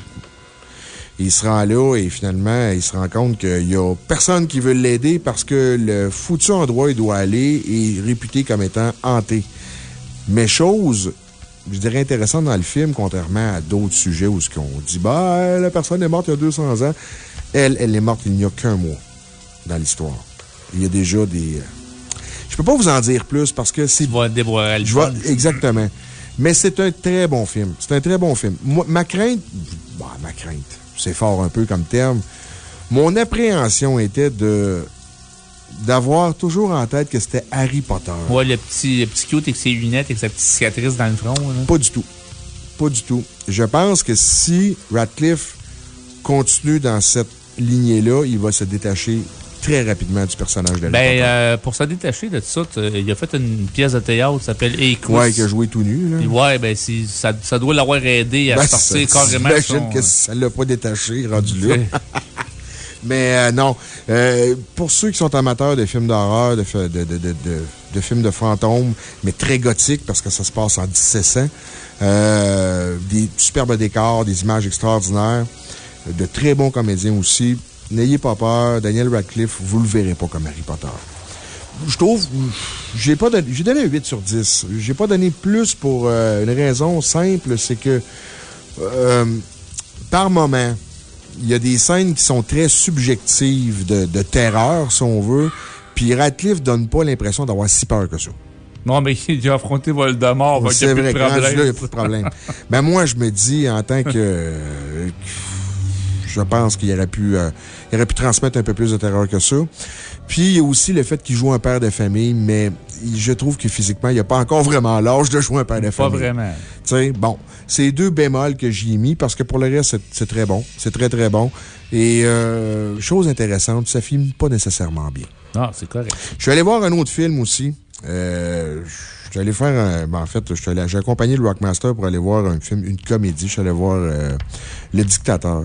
Speaker 1: Il se rend là et finalement, il se rend compte qu'il y a personne qui veut l'aider parce que le foutu endroit où il doit aller est réputé comme étant hanté. Mais chose je dirais, intéressante dans le film, contrairement à d'autres sujets où ce qu'on dit, bah, la personne est morte il y a 200 ans. Elle, elle est morte il n'y a qu'un mois dans l'histoire. Il y a déjà des. euh, Je peux pas vous en dire plus parce que c'est.
Speaker 5: Tu vas le
Speaker 1: Je vois, exactement. Mais c'est un très bon film. C'est un très bon film. Moi, ma crainte, bah, ma crainte, c'est fort un peu comme terme. Mon appréhension était de, d'avoir toujours en tête que c'était Harry Potter.
Speaker 5: Ouais, le petit, le petit cute avec ses lunettes et sa petite cicatrice dans le front. là.
Speaker 1: Pas du tout. Pas du tout. Je pense que si Radcliffe continue dans cette lignée-là, il va se détacher très rapidement du personnage d'Harry
Speaker 5: Ben, euh, pour se détacher de ça, tu- il a fait une pièce de théâtre qui s'appelle Equus.
Speaker 1: ouais, qui a joué tout nu, là.
Speaker 5: Ouais, ben, si- ça, ça doit l'avoir aidé à
Speaker 1: Ben,
Speaker 5: sortir
Speaker 1: ça-
Speaker 5: carrément
Speaker 1: J'imagine
Speaker 5: son-
Speaker 1: que ça l'a pas détaché, rendu là. Mais euh, non. Euh, pour ceux qui sont amateurs de films d'horreur, de, de, films de fantômes, mais très gothiques parce que ça se passe en 1700, euh, des superbes décors, des images extraordinaires, de très bons comédiens aussi. N'ayez pas peur, Daniel Radcliffe, vous le verrez pas comme Harry Potter. Je trouve, j'ai donné, donné un 8 sur 10. J'ai pas donné plus pour une raison simple, c'est que, par moment, il y a des scènes qui sont très subjectives de, de terreur, si on veut. Puis Radcliffe donne pas l'impression d'avoir si peur que ça.
Speaker 5: Non, mais il a affronté Voldemort.
Speaker 1: C'est
Speaker 5: plus
Speaker 1: vrai, il n'y a pas de problème. ben, moi, je me dis, en tant que. Je pense qu'il aurait pu, euh, il aurait pu transmettre un peu plus de terreur que ça. Puis, il y a aussi le fait qu'il joue un père de famille, mais je trouve que physiquement, il n'a pas encore vraiment l'âge de jouer un père de
Speaker 5: Pas
Speaker 1: famille.
Speaker 5: vraiment.
Speaker 1: Tu sais, bon, c'est deux bémols que j'y ai mis parce que pour le reste, c'est- très bon. C'est très, très bon. Et, euh, chose intéressante, ça filme pas nécessairement bien.
Speaker 5: Non, c'est correct.
Speaker 1: Je suis allé voir un autre film aussi. Euh, je suis allé faire un. ben, en fait, j'ai accompagné le Rockmaster pour aller voir un film, une comédie. Je suis allé voir euh, Le Dictateur.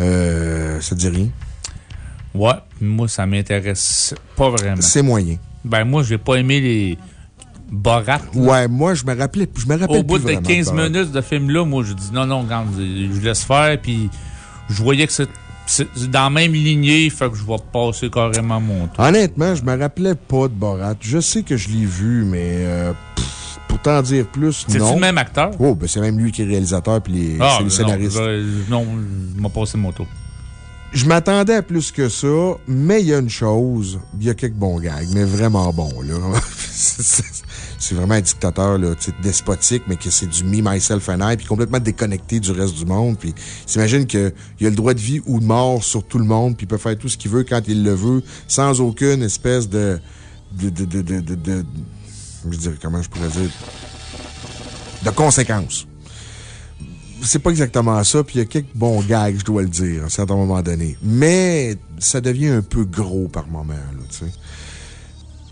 Speaker 1: Euh, ça te dit rien?
Speaker 5: Ouais, moi, ça m'intéresse pas vraiment.
Speaker 1: C'est moyen.
Speaker 5: Ben, moi, j'ai pas aimé les Borat.
Speaker 1: Ouais, moi, je me rappelais, je me rappelle
Speaker 5: Au bout
Speaker 1: plus
Speaker 5: de
Speaker 1: vraiment
Speaker 5: 15
Speaker 1: Borat.
Speaker 5: minutes de film-là, moi, je dis non, non, regarde, je laisse faire. Puis, je voyais que c'est dans la même lignée, fait que je vais passer carrément mon tour.
Speaker 1: Honnêtement, je me rappelais pas de Borat. Je sais que je l'ai vu, mais euh, pff, t'en dire plus,
Speaker 5: C'est-tu
Speaker 1: non.
Speaker 5: le même acteur?
Speaker 1: Oh, ben c'est même lui qui est réalisateur puis les-
Speaker 5: Ah,
Speaker 1: c'est le scénariste.
Speaker 5: Non, je m'ai passé mon tour.
Speaker 1: Je m'attendais à plus que ça, mais il y a une chose, il y a quelques bons gags, mais vraiment bons, là. C'est- c'est vraiment un dictateur, là, despotique, mais que c'est du me, myself and I, puis complètement déconnecté du reste du monde, puis il s'imagine qu'il a le droit de vie ou de mort sur tout le monde, puis il peut faire tout ce qu'il veut quand il le veut, sans aucune espèce de. de. de. de. Je dirais, comment je pourrais dire. de conséquences c'est pas exactement ça, puis il y a quelques bons gags, je dois le dire, à un certain moment donné. Mais ça devient un peu gros par moment, là, tu sais.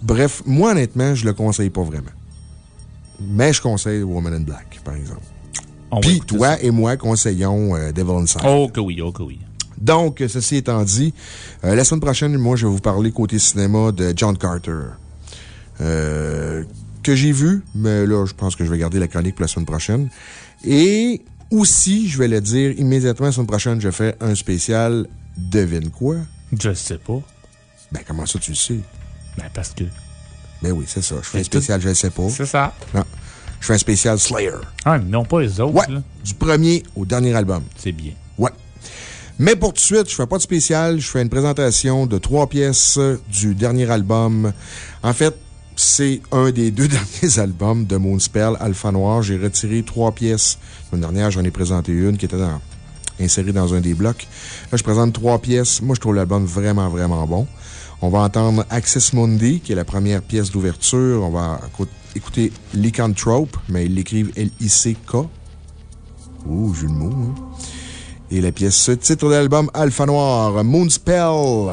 Speaker 1: Bref, moi, honnêtement, je le conseille pas vraiment. Mais je conseille Woman in Black, par exemple.
Speaker 5: Va
Speaker 1: Puis toi
Speaker 5: ça.
Speaker 1: et moi conseillons euh, Devil Inside.
Speaker 5: Oh que oui, oh que oui.
Speaker 1: Donc, ceci étant dit, euh, la semaine prochaine, moi, je vais vous parler côté cinéma de John Carter. Euh, que j'ai vu, mais là, je pense que je vais garder la chronique pour la semaine prochaine. Et aussi, je vais le dire immédiatement, la semaine prochaine, je fais un spécial Devine quoi?
Speaker 5: Je sais pas.
Speaker 1: Ben, comment ça, tu le sais?
Speaker 5: Ben, parce que.
Speaker 1: Ben oui, c'est ça. Je fais un spécial, je le sais pas.
Speaker 5: C'est ça.
Speaker 1: Non. Je fais un spécial Slayer.
Speaker 5: Ah, non, pas les autres,
Speaker 1: Ouais.
Speaker 5: là.
Speaker 1: Du premier au dernier album.
Speaker 5: C'est bien.
Speaker 1: Ouais. Mais pour tout de suite, je fais pas de spécial. Je fais une présentation de trois pièces du dernier album. En fait, c'est un des deux derniers albums de Moonspell, Alpha Noir. J'ai retiré trois pièces. L'année dernière, j'en ai présenté une qui était insérée dans un des blocs. Là, je présente trois pièces. Moi, je trouve l'album vraiment, vraiment bon. On va entendre Access Mundi, qui est la première pièce d'ouverture. On va écou- écouter Lycanthrope, mais ils l'écrivent L-I-C-K. Ouh, jeu de mots, hein. Et la pièce titre de l'album Alpha Noir, Moonspell.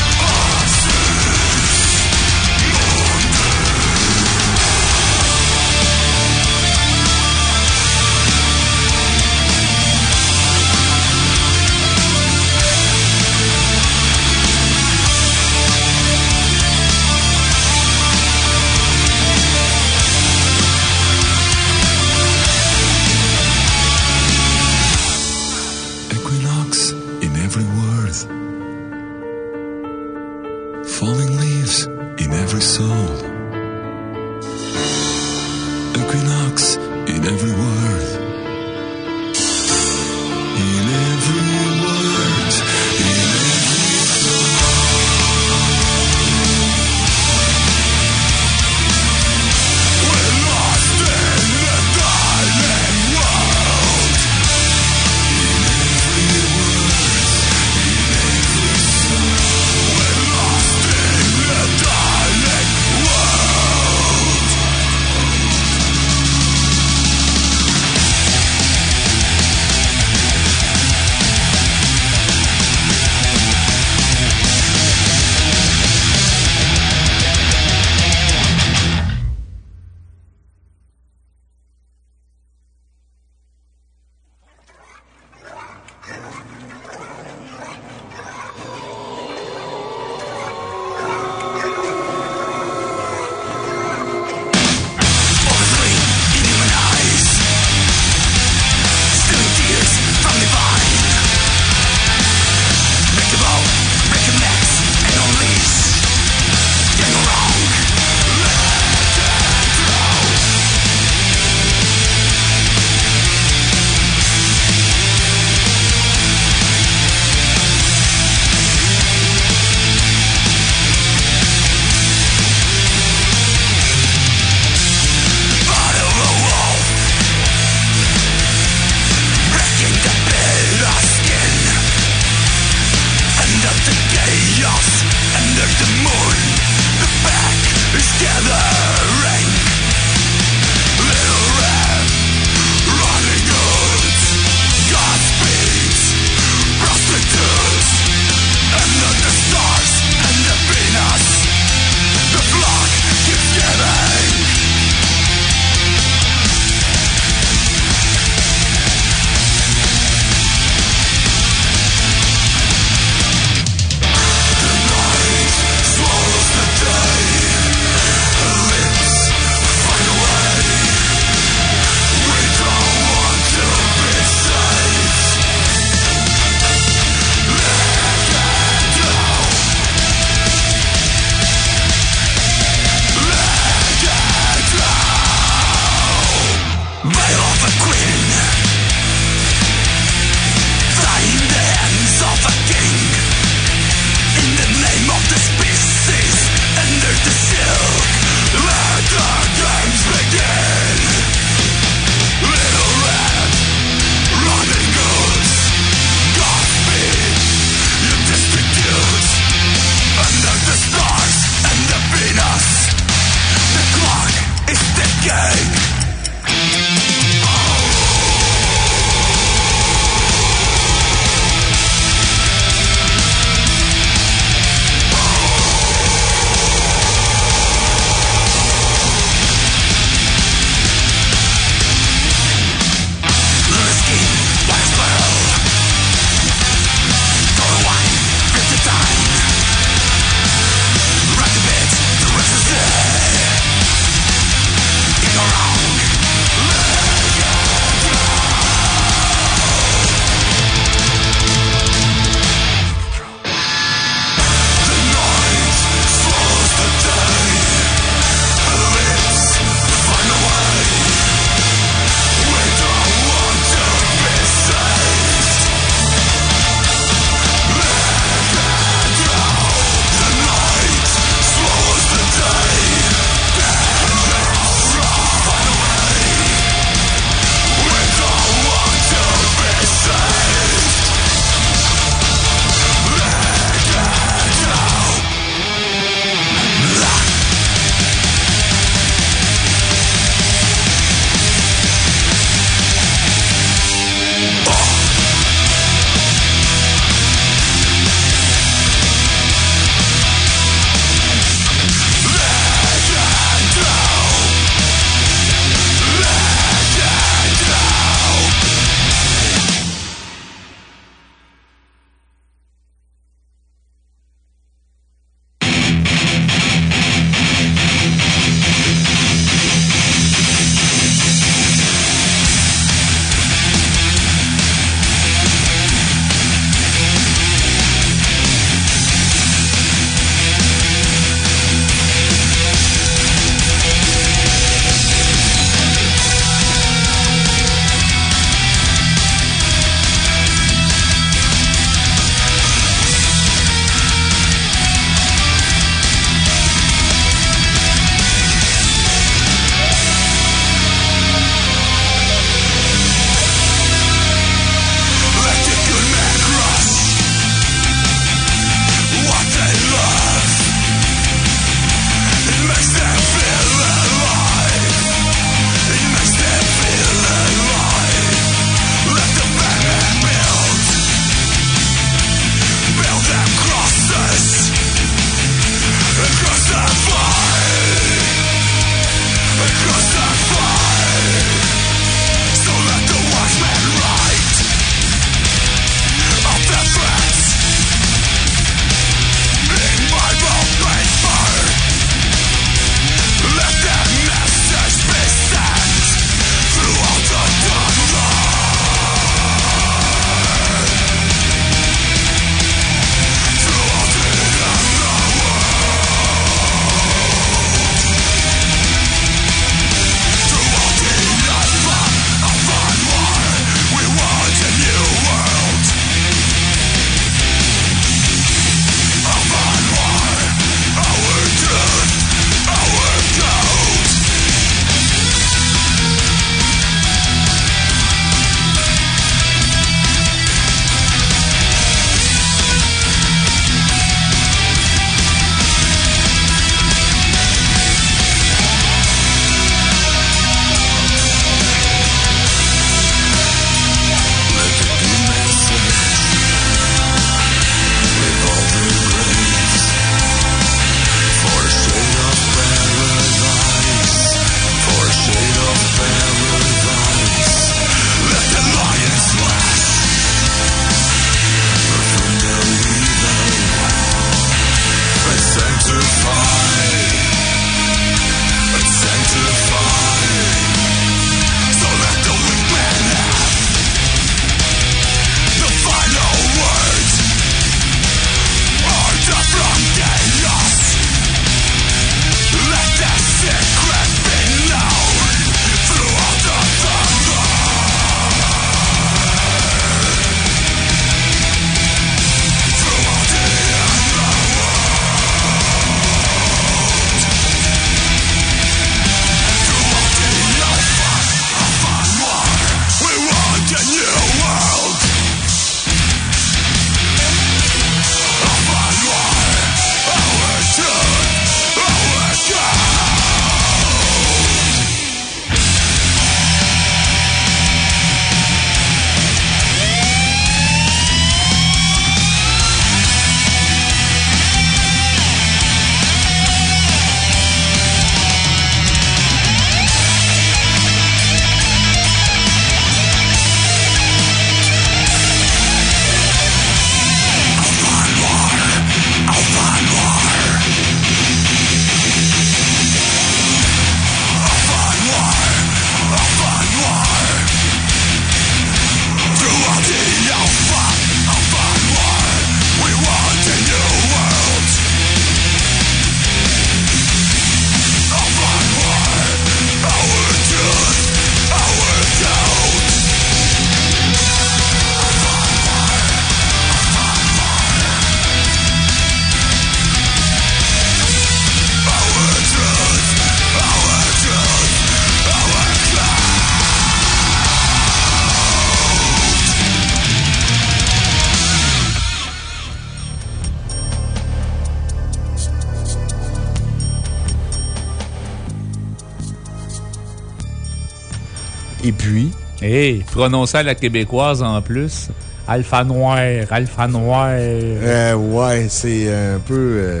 Speaker 5: Prononcé à la québécoise en plus. Alpha Noir, Alpha Noir.
Speaker 1: euh, ouais, c'est un peu. euh,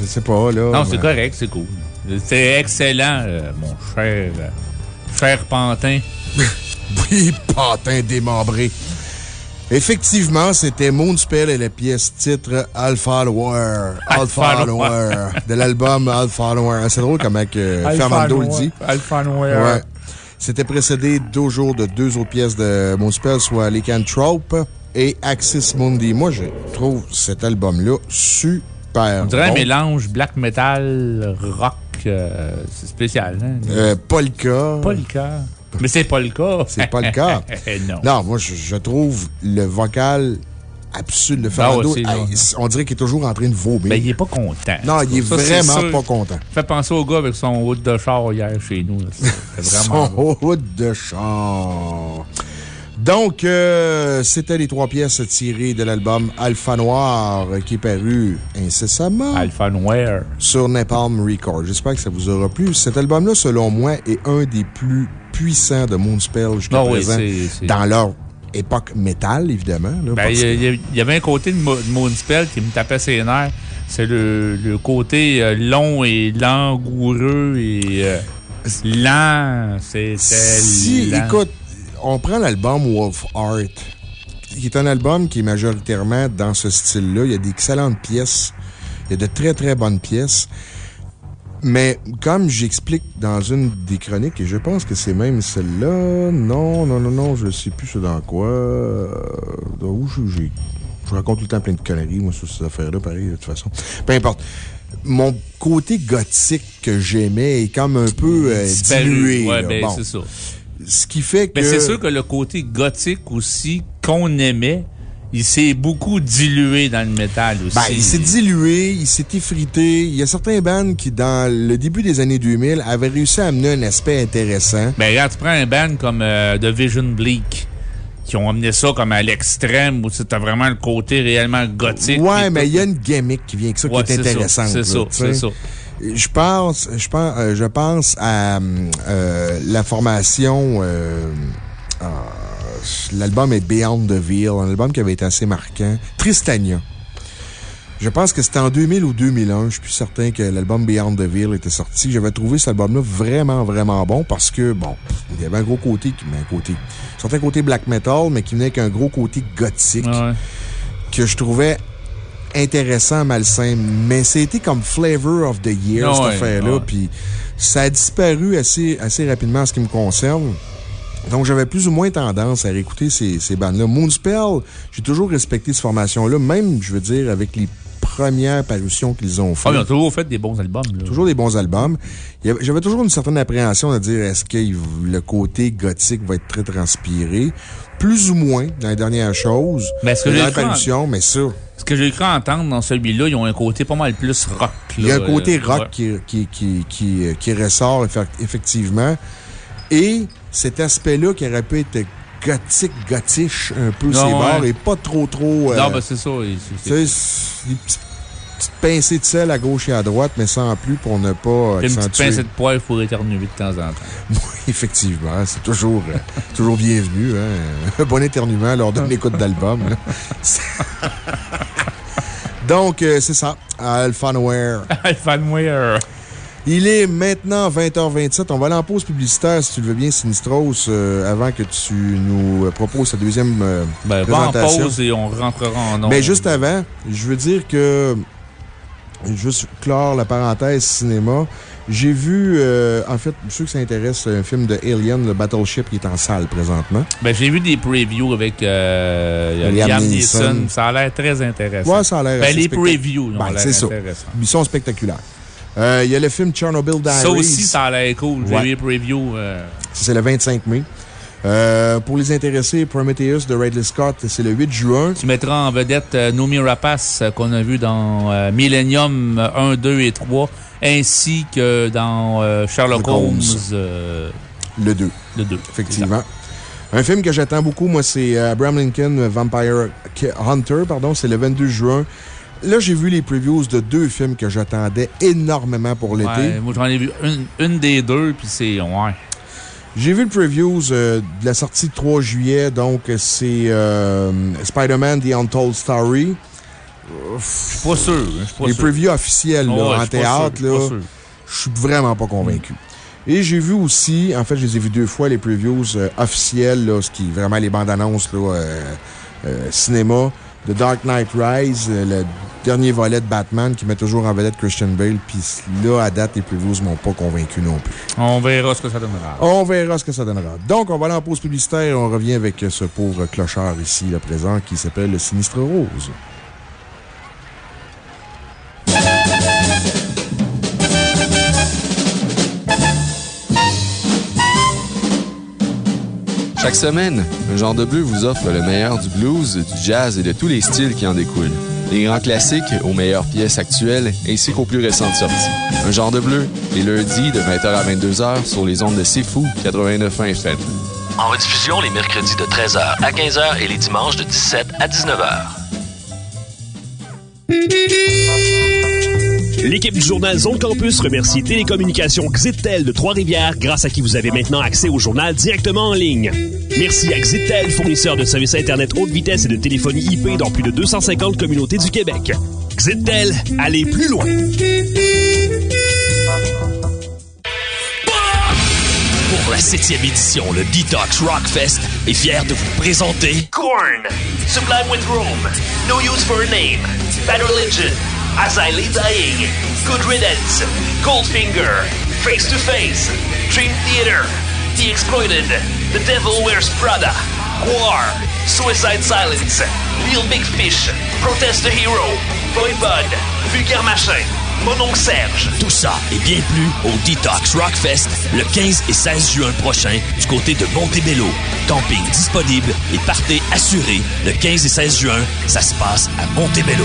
Speaker 1: je sais pas, là.
Speaker 5: non, c'est correct, c'est cool. C'est excellent, euh, mon cher, cher Pantin.
Speaker 1: Oui, patin démembré. Effectivement, c'était Moonspell et la pièce titre Alpha Noir. Alpha,
Speaker 5: Alpha
Speaker 1: Noir. De l'album Alpha Noir. C'est drôle comment que Fernando le dit.
Speaker 5: Alpha Noir.
Speaker 1: Ouais. C'était précédé toujours de deux autres pièces de Moonspell, soit Lycanthrope et Axis Mundi. Moi, je trouve cet album-là super
Speaker 5: On dirait un mélange black metal, rock. euh, c'est spécial, hein?
Speaker 1: Euh, Polka.
Speaker 5: pas le cas. Mais c'est pas le cas.
Speaker 1: C'est pas le cas.
Speaker 5: non.
Speaker 1: Non, moi, je, je trouve le vocal absolu de Fernando.
Speaker 5: Ah ouais, c'est-
Speaker 1: hey, on dirait qu'il est toujours en train de vomir.
Speaker 5: Ben, il est pas content.
Speaker 1: non, il est
Speaker 5: Ça,
Speaker 1: vraiment pas content.
Speaker 5: Fait penser au gars avec son route de char hier chez nous. vraiment.
Speaker 1: Son route de char. Donc, euh, c'était les trois pièces tirées de l'album Alpha Noir euh, qui est paru incessamment
Speaker 5: Alpha Noir.
Speaker 1: sur Napalm Records. J'espère que ça vous aura plu. Cet album-là, selon moi, est un des plus puissants de Moonspell jusqu'à
Speaker 5: oui,
Speaker 1: présent.
Speaker 5: c'est- c'est-
Speaker 1: dans leur époque métal, évidemment.
Speaker 5: Ben, il y, il y y avait un côté de Mo- de Moonspell qui me tapait ses nerfs. C'est le, le côté euh, long et langoureux et euh, lent. C'était
Speaker 1: Si,
Speaker 5: lent.
Speaker 1: écoute, on prend l'album Wolf Art, qui est un album qui est majoritairement dans ce style-là. Il y a d'excellentes pièces. Il y a de très, très bonnes pièces. Mais comme j'explique dans une des chroniques, et je pense que c'est même celle-là, non, non, non, non, je ne sais plus c'est dans quoi. euh, où je, j'ai- je raconte tout le temps plein de conneries, moi, sur ces affaires-là, pareil, de toute façon. Peu importe. Mon côté gothique que j'aimais est comme un peu euh, dilué.
Speaker 5: Ouais, ben,
Speaker 1: Bon.
Speaker 5: c'est ça.
Speaker 1: Ce qui fait que.
Speaker 5: Mais c'est sûr que le côté gothique aussi, qu'on aimait, il s'est beaucoup dilué dans le métal aussi.
Speaker 1: Ben, il s'est dilué, il s'est effrité. Il y a certains bands qui, dans le début des années 2000, avaient réussi à amener un aspect intéressant.
Speaker 5: Ben, regarde, tu prends un band comme euh, The Vision Bleak, qui ont amené ça comme à l'extrême, où c'était vraiment le côté réellement gothique.
Speaker 1: Ouais, mais il y a une gimmick qui vient avec ça
Speaker 5: Ouais,
Speaker 1: qui est
Speaker 5: c'est ça,
Speaker 1: intéressante.
Speaker 5: c'est ça, c'est ça.
Speaker 1: Je pense, je pense, euh, je pense à euh, la formation. euh, ah, L'album est Beyond the Veil, un album qui avait été assez marquant. Tristania. Je pense que c'était en 2000 ou 2001. Je suis plus certain que l'album Beyond the Veil était sorti. J'avais trouvé cet album-là vraiment, vraiment bon parce que, bon, il y avait un gros côté, qui- mais un côté, un certain côté black metal, mais qui venait avec un gros côté gothique
Speaker 5: Ouais.
Speaker 1: que je trouvais intéressant, malsain, mais c'était comme flavor of the year, cette
Speaker 5: ouais,
Speaker 1: affaire-là.
Speaker 5: ouais.
Speaker 1: Puis ça a disparu assez, assez rapidement en ce qui me concerne. Donc, j'avais plus ou moins tendance à réécouter ces, ces bandes-là. Moonspell, j'ai toujours respecté cette formation-là, même, je veux dire, avec les premières parutions qu'ils ont
Speaker 5: Ah,
Speaker 1: faites.
Speaker 5: ils ont toujours fait des bons albums. là.
Speaker 1: Toujours des bons albums. J'avais toujours une certaine appréhension de dire est-ce que le côté gothique va être très transpiré? Plus ou moins dans les dernières choses.
Speaker 5: Mais est-ce que j'ai en-
Speaker 1: mais ça.
Speaker 5: Ce que j'ai cru entendre dans celui-là, ils ont un côté pas mal plus rock.
Speaker 1: Il y a
Speaker 5: là,
Speaker 1: un côté
Speaker 5: euh,
Speaker 1: rock
Speaker 5: ouais.
Speaker 1: qui, qui, qui, qui, qui ressort effe- effectivement. Et cet aspect-là qui aurait pu être gothique, gothiche un peu, bords,
Speaker 5: ouais.
Speaker 1: et pas trop, trop. euh,
Speaker 5: Non, ben c'est ça.
Speaker 1: tu sais, des petites, petites pincées de sel à gauche et à droite, mais sans plus pour ne pas
Speaker 5: Une petite pincée de poivre pour éternuer de temps en temps.
Speaker 1: Oui, effectivement, c'est toujours, euh, toujours bienvenu. Hein? Un bon éternuement lors d'une écoute d'album. Donc, euh, c'est ça, Alpha Noir. Il est maintenant 20h27. On va aller en pause publicitaire, si tu le veux bien, Sinistros, euh, avant que tu nous proposes ta deuxième euh,
Speaker 5: Ben, va en
Speaker 1: présentation.
Speaker 5: pause et on rentrera en nom.
Speaker 1: Mais juste avant, je veux dire que, juste clore la parenthèse cinéma, j'ai vu, euh, en fait, ceux que ça intéresse, un film de Alien, le Battleship, qui est en salle présentement.
Speaker 5: Ben, j'ai vu des previews avec euh,
Speaker 1: Liam
Speaker 5: Liam
Speaker 1: Neeson.
Speaker 5: Neeson. Ça a l'air très intéressant.
Speaker 1: Ouais, ça a l'air
Speaker 5: Ben, les previews, ils ont
Speaker 1: Ben,
Speaker 5: l'air
Speaker 1: c'est ça.
Speaker 5: intéressants.
Speaker 1: Ils sont spectaculaires. Euh, Il y a le film Chernobyl Diaries.
Speaker 5: Ça aussi, ça a l'air cool. J'ai
Speaker 1: Ouais.
Speaker 5: previews. euh,
Speaker 1: C'est le 25 mai. Euh, pour les intéressés, Prometheus de Ridley Scott, c'est le 8 juin.
Speaker 5: qui mettra en vedette euh, Rapace, euh, qu'on a vu dans Millennium 1, 2 et 3, ainsi que dans Sherlock
Speaker 1: Holmes. Le 2.
Speaker 5: le 2.
Speaker 1: Effectivement. Un film que j'attends beaucoup, moi, c'est Abraham Lincoln Vampire Hunter, pardon, c'est le 22 juin. Là, j'ai vu les previews de deux films que j'attendais énormément pour l'été.
Speaker 5: Ouais, moi, j'en ai vu une, une des deux, puis c'est. Ouais.
Speaker 1: J'ai vu le previews euh, de la sortie de 3 juillet, donc c'est euh, Spider-Man The Untold Story.
Speaker 5: Je suis pas sûr. Pas
Speaker 1: Les
Speaker 5: sûr.
Speaker 1: previews là,
Speaker 5: je
Speaker 1: en théâtre,
Speaker 5: je suis
Speaker 1: vraiment pas convaincu. Et j'ai vu aussi, en fait, je les ai vus deux fois, les previews euh, officiels, là, ce qui est vraiment les bandes annonces là, euh, euh, cinéma, de Dark Knight Rise, euh, le dernier volet de Batman qui met toujours en vedette Christian Bale. Puis là, à date, les previews m'ont pas convaincu non plus.
Speaker 5: On verra ce que ça donnera.
Speaker 1: On verra ce que ça donnera. Donc, on va aller en pause publicitaire et on revient avec ce pauvre clochard ici, le présent, qui s'appelle le Sinistre Rose.
Speaker 7: Chaque semaine, un genre de bleu vous offre le meilleur du blues, du jazz et de tous les styles qui en découlent. Les grands classiques aux meilleures pièces actuelles ainsi qu'aux plus récentes sorties. Un genre de bleu, les lundis de 20h à 22h sur les ondes de C'est Fou 89.1 FM.
Speaker 6: En rediffusion les mercredis de 13h à 15h et les dimanches de 17 à 19h.
Speaker 3: L'équipe du journal Zone Campus remercie Télécommunications Xitel de Trois-Rivières, grâce à qui vous avez maintenant accès au journal directement en ligne. Merci à Xitel, fournisseur de services Internet haute vitesse et de téléphonie IP dans plus de 250 communautés du Québec. Xitel, allez plus loin!
Speaker 6: Pour la septième édition, le Detox Rockfest est fier de vous présenter
Speaker 2: Korn, Sublime with Rome, No Use for a Name, Bad Religion, As I Lay Dying, Good Riddance, Goldfinger, Face to Face, Dream Theater, The Exploited, The Devil Wears Prada, War, Suicide Silence, Lil Big Fish, Protest the Hero, Boy Bud, Vulgaire Machin, Mononcle Serge.
Speaker 6: tout ça et bien plus au Detox Rockfest le 15 et 16 juin prochain du côté de Montebello. Camping disponible et partez assuré le 15 et 16 juin. Ça se passe à Montebello.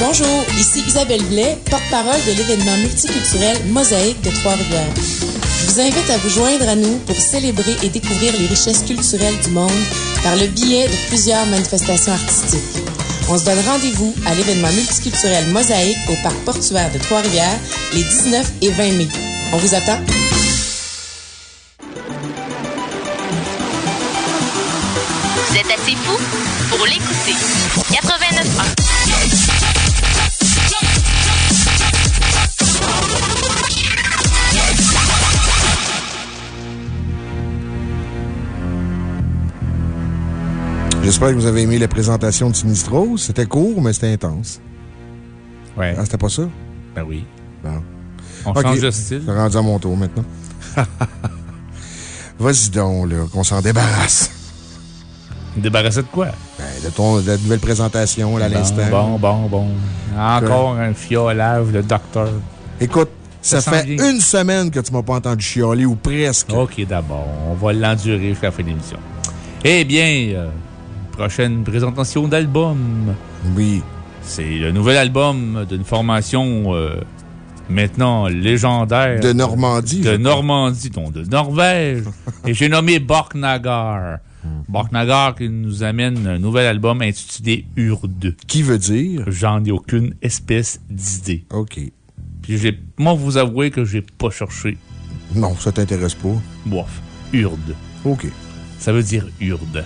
Speaker 8: Bonjour, ici Isabelle Blais, porte-parole de l'événement multiculturel Mosaïque de Trois-Rivières. Je vous invite à vous joindre à nous pour célébrer et découvrir les richesses culturelles du monde par le biais de plusieurs manifestations artistiques. On se donne rendez-vous à l'événement multiculturel Mosaïque au parc portuaire de Trois-Rivières les 19 et 20 mai. On vous attend.
Speaker 4: Vous êtes assez fou pour l'écouter.
Speaker 1: J'espère que vous avez aimé la présentation de Sinistro. C'était court, mais c'était intense.
Speaker 5: Ouais.
Speaker 1: Ah, c'était pas ça?
Speaker 5: Ben oui.
Speaker 1: Bon.
Speaker 5: On change de style.
Speaker 1: C'est rendu à mon tour maintenant. Vas-y donc, là, qu'on s'en débarrasse.
Speaker 5: Débarrasser de quoi?
Speaker 1: Ben, de, ton, de la nouvelle présentation, là, à l'instant.
Speaker 5: Bon, bon, bon. Encore un fiolage, le docteur.
Speaker 1: Écoute, ça,
Speaker 5: Ça
Speaker 1: fait
Speaker 5: bien.
Speaker 1: une semaine que tu m'as pas entendu chialer, ou presque.
Speaker 5: OK, d'abord. On va l'endurer jusqu'à la fin de l'émission. Eh bien, euh, prochaine présentation d'album.
Speaker 1: Oui.
Speaker 5: C'est le nouvel album d'une formation euh, maintenant légendaire.
Speaker 1: De Normandie.
Speaker 5: De. Normandie, donc de Norvège. Et j'ai nommé Borknagar.
Speaker 1: Hmm.
Speaker 5: Borknagar qui nous amène un nouvel album intitulé Urde.
Speaker 1: Qui veut dire?
Speaker 5: J'en ai aucune espèce d'idée.
Speaker 1: OK.
Speaker 5: Puis j'ai, moi, vous avouer que j'ai pas cherché.
Speaker 1: Non, ça t'intéresse pas.
Speaker 5: Bof. Urde.
Speaker 1: OK.
Speaker 5: Ça veut dire Urde.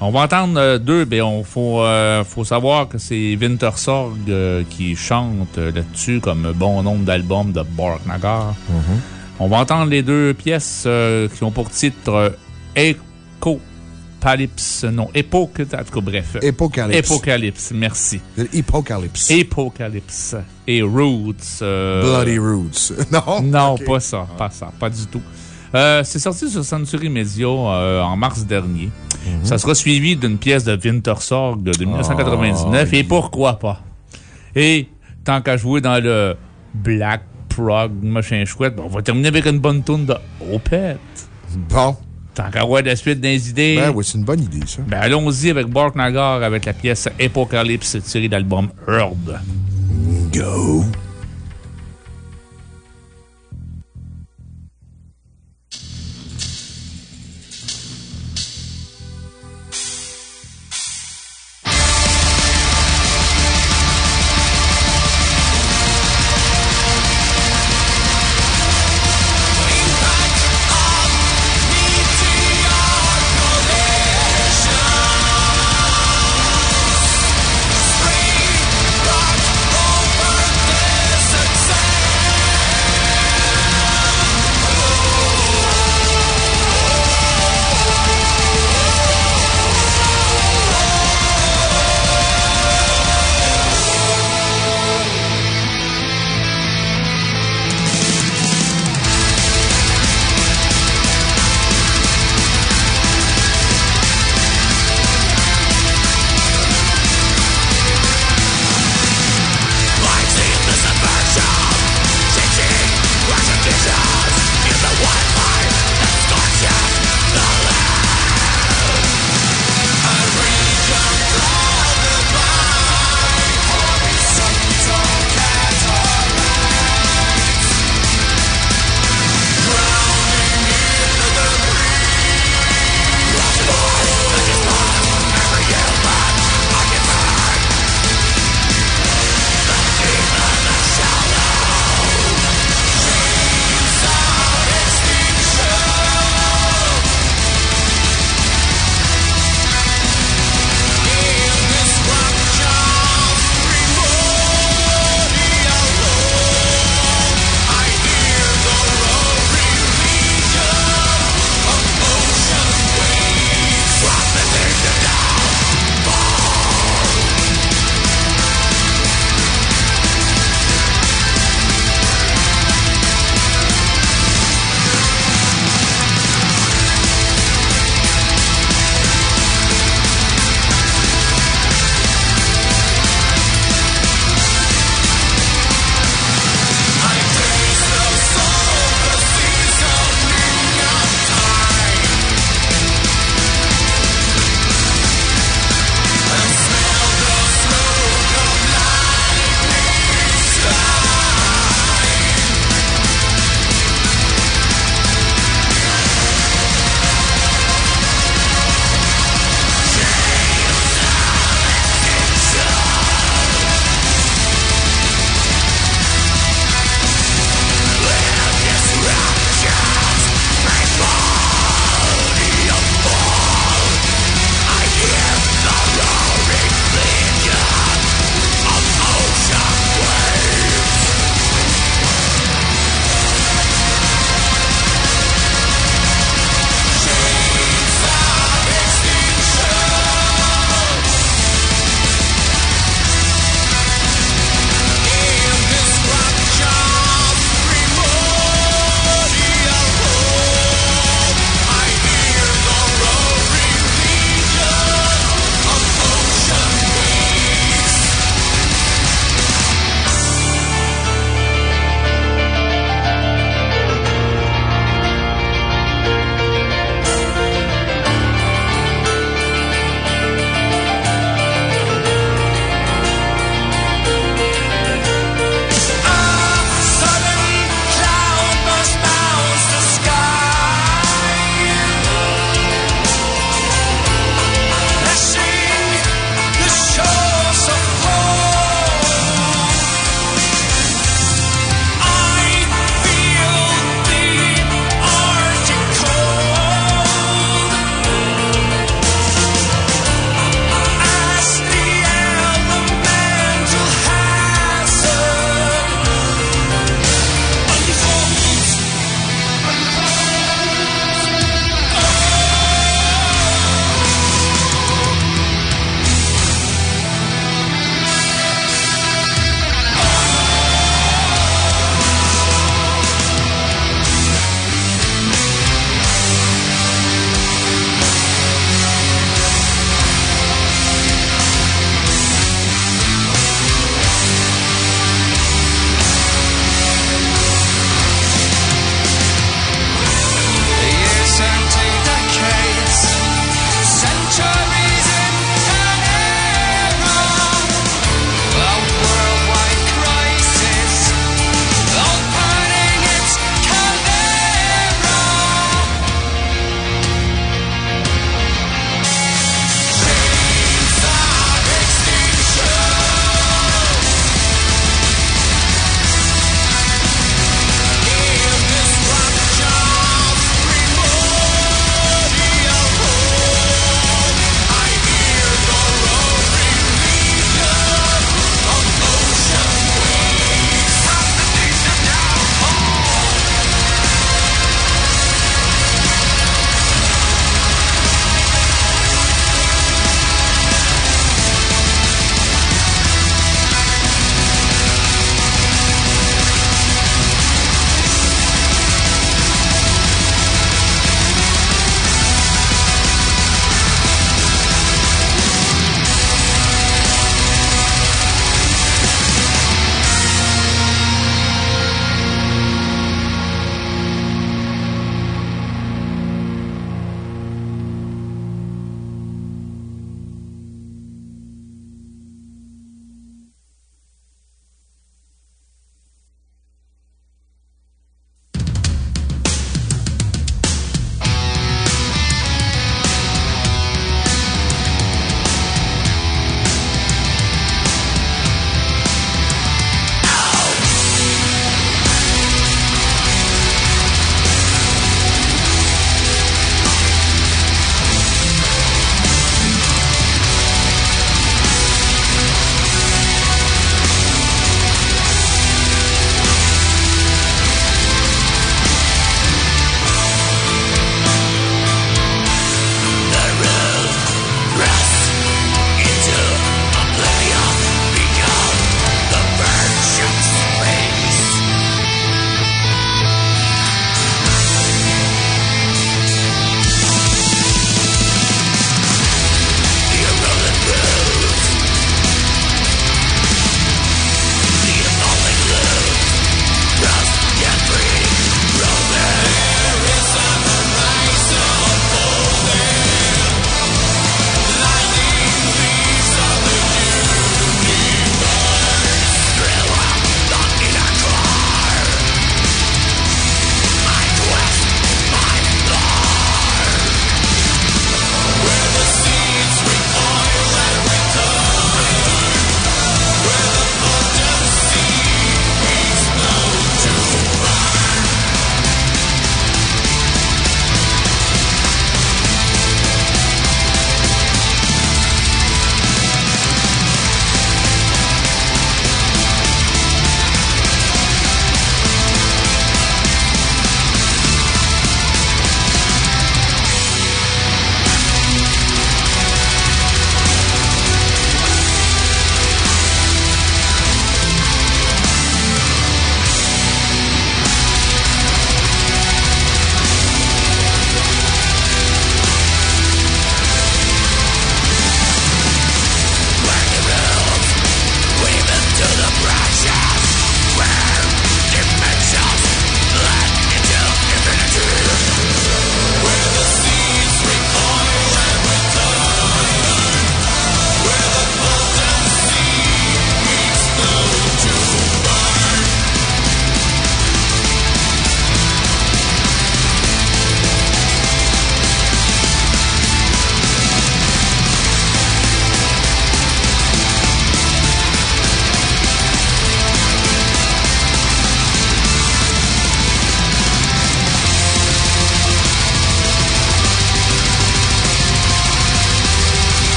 Speaker 5: On va entendre euh, deux, ben, on faut, euh, faut savoir que c'est Wintersorg euh, qui chante euh, là-dessus comme bon nombre d'albums de Borknagar. On va entendre les deux pièces euh, qui ont pour titre euh, Ecopalypse, non, Époque, en tout cas, bref.
Speaker 1: Apocalypse.
Speaker 5: Apocalypse, merci.
Speaker 1: Apocalypse.
Speaker 5: Apocalypse et Roots. euh,
Speaker 1: Bloody Roots. non?
Speaker 5: Non, pas ça, pas ça, pas du tout. Euh, c'est sorti sur Century Media euh, en mars dernier. Ça sera suivi d'une pièce de Wintersorg de 1999. Et pourquoi pas? Et tant qu'à jouer dans le Black Prog, machin chouette, ben, on va terminer avec une bonne tune de Opeth.
Speaker 9: Bon.
Speaker 5: Tant qu'à voir la suite des idées.
Speaker 9: Ben oui, c'est une bonne idée, ça.
Speaker 5: Ben, allons-y avec Bart Nagar avec la pièce Apocalypse tirée de l'album Herd.
Speaker 9: Go.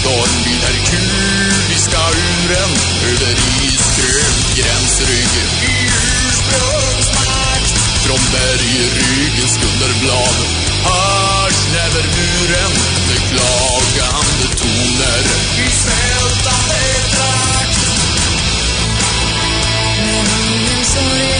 Speaker 9: Stormvind är kubiska uren över isgrön gränsrygg i ursprungsmakt. Från bergryggen skulderblad hörs nävermuren, med klagande toner i svältande trakt. Med hungern sorg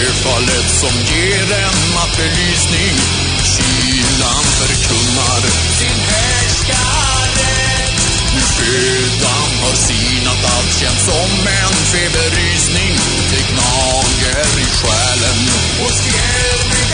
Speaker 9: snöfallet som ger en matt belysning Kylan förkunnar sin härskarätt Nu födan har sinat allt känns som en feberrysning. Det gnager i själen och
Speaker 5: skrämmer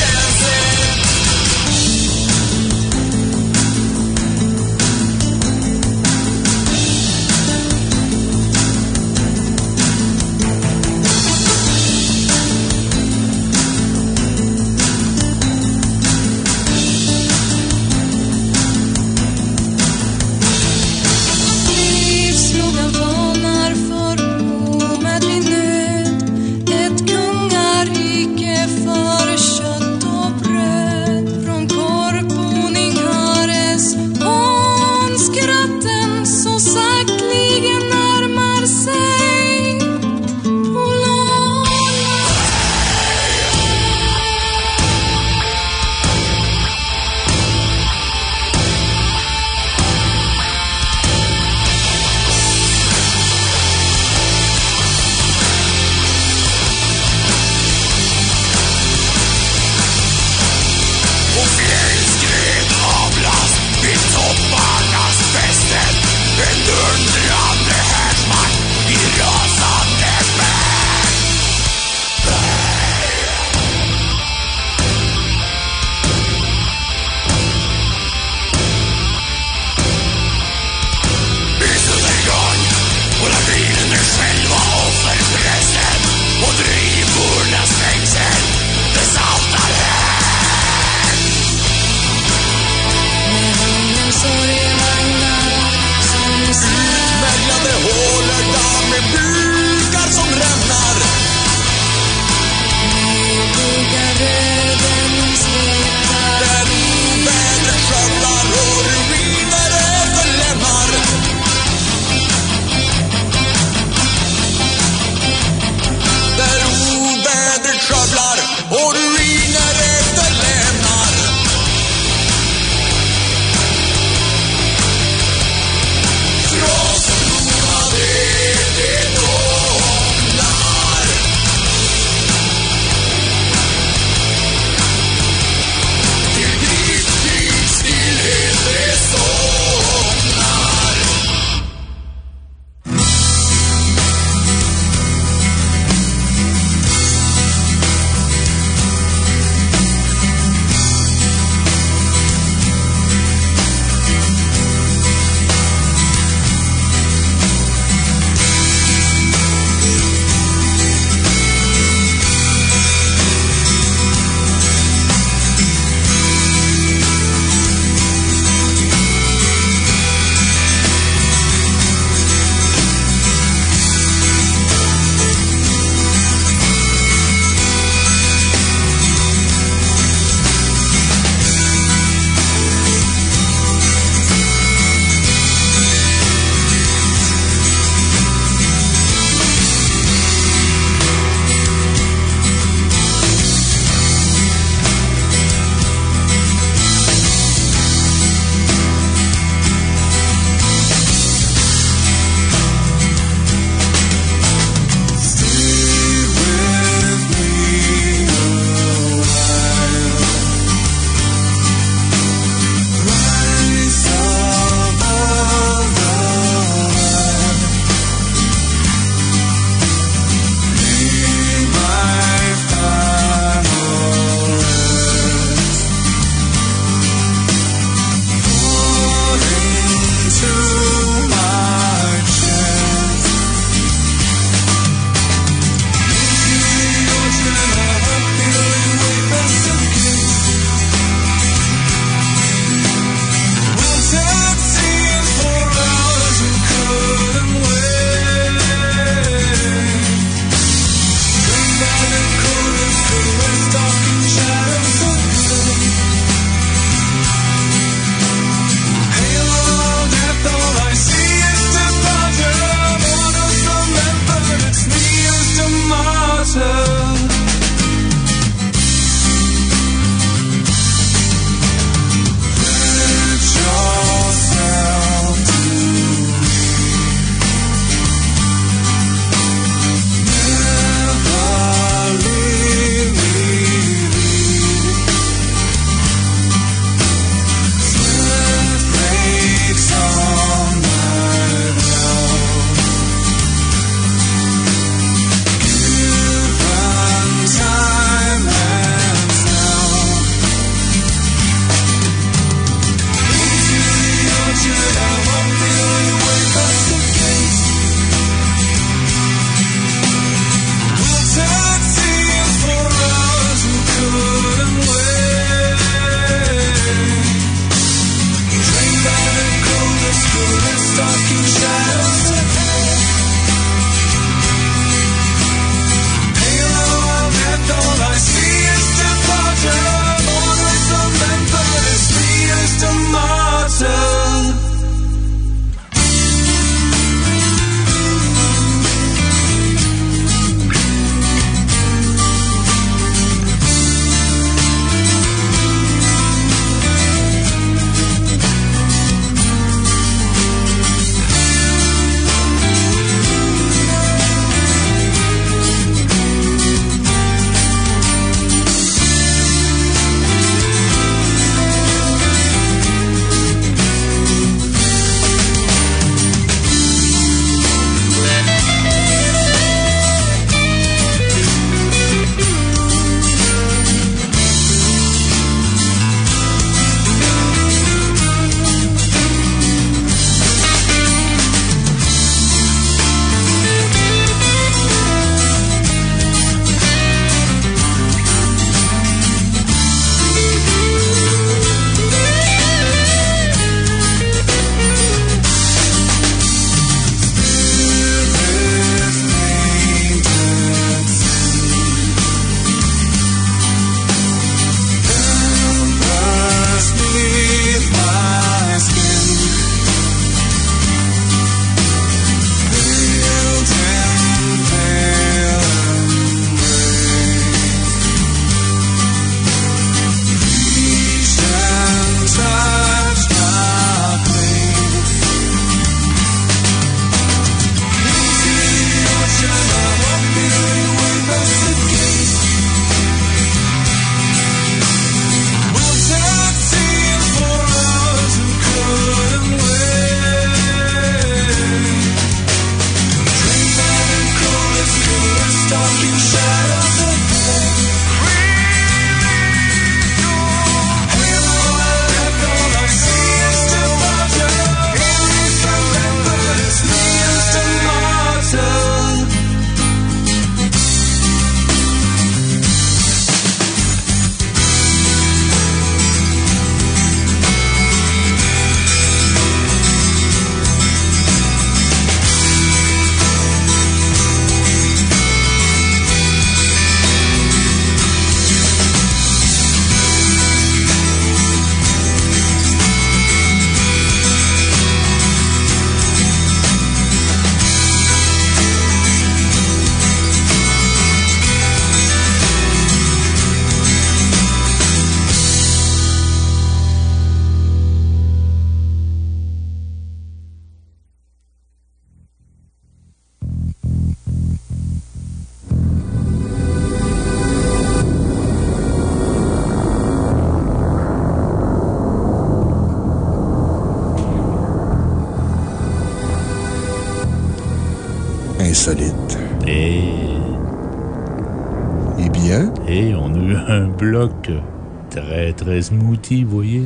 Speaker 5: smoothie, vous voyez?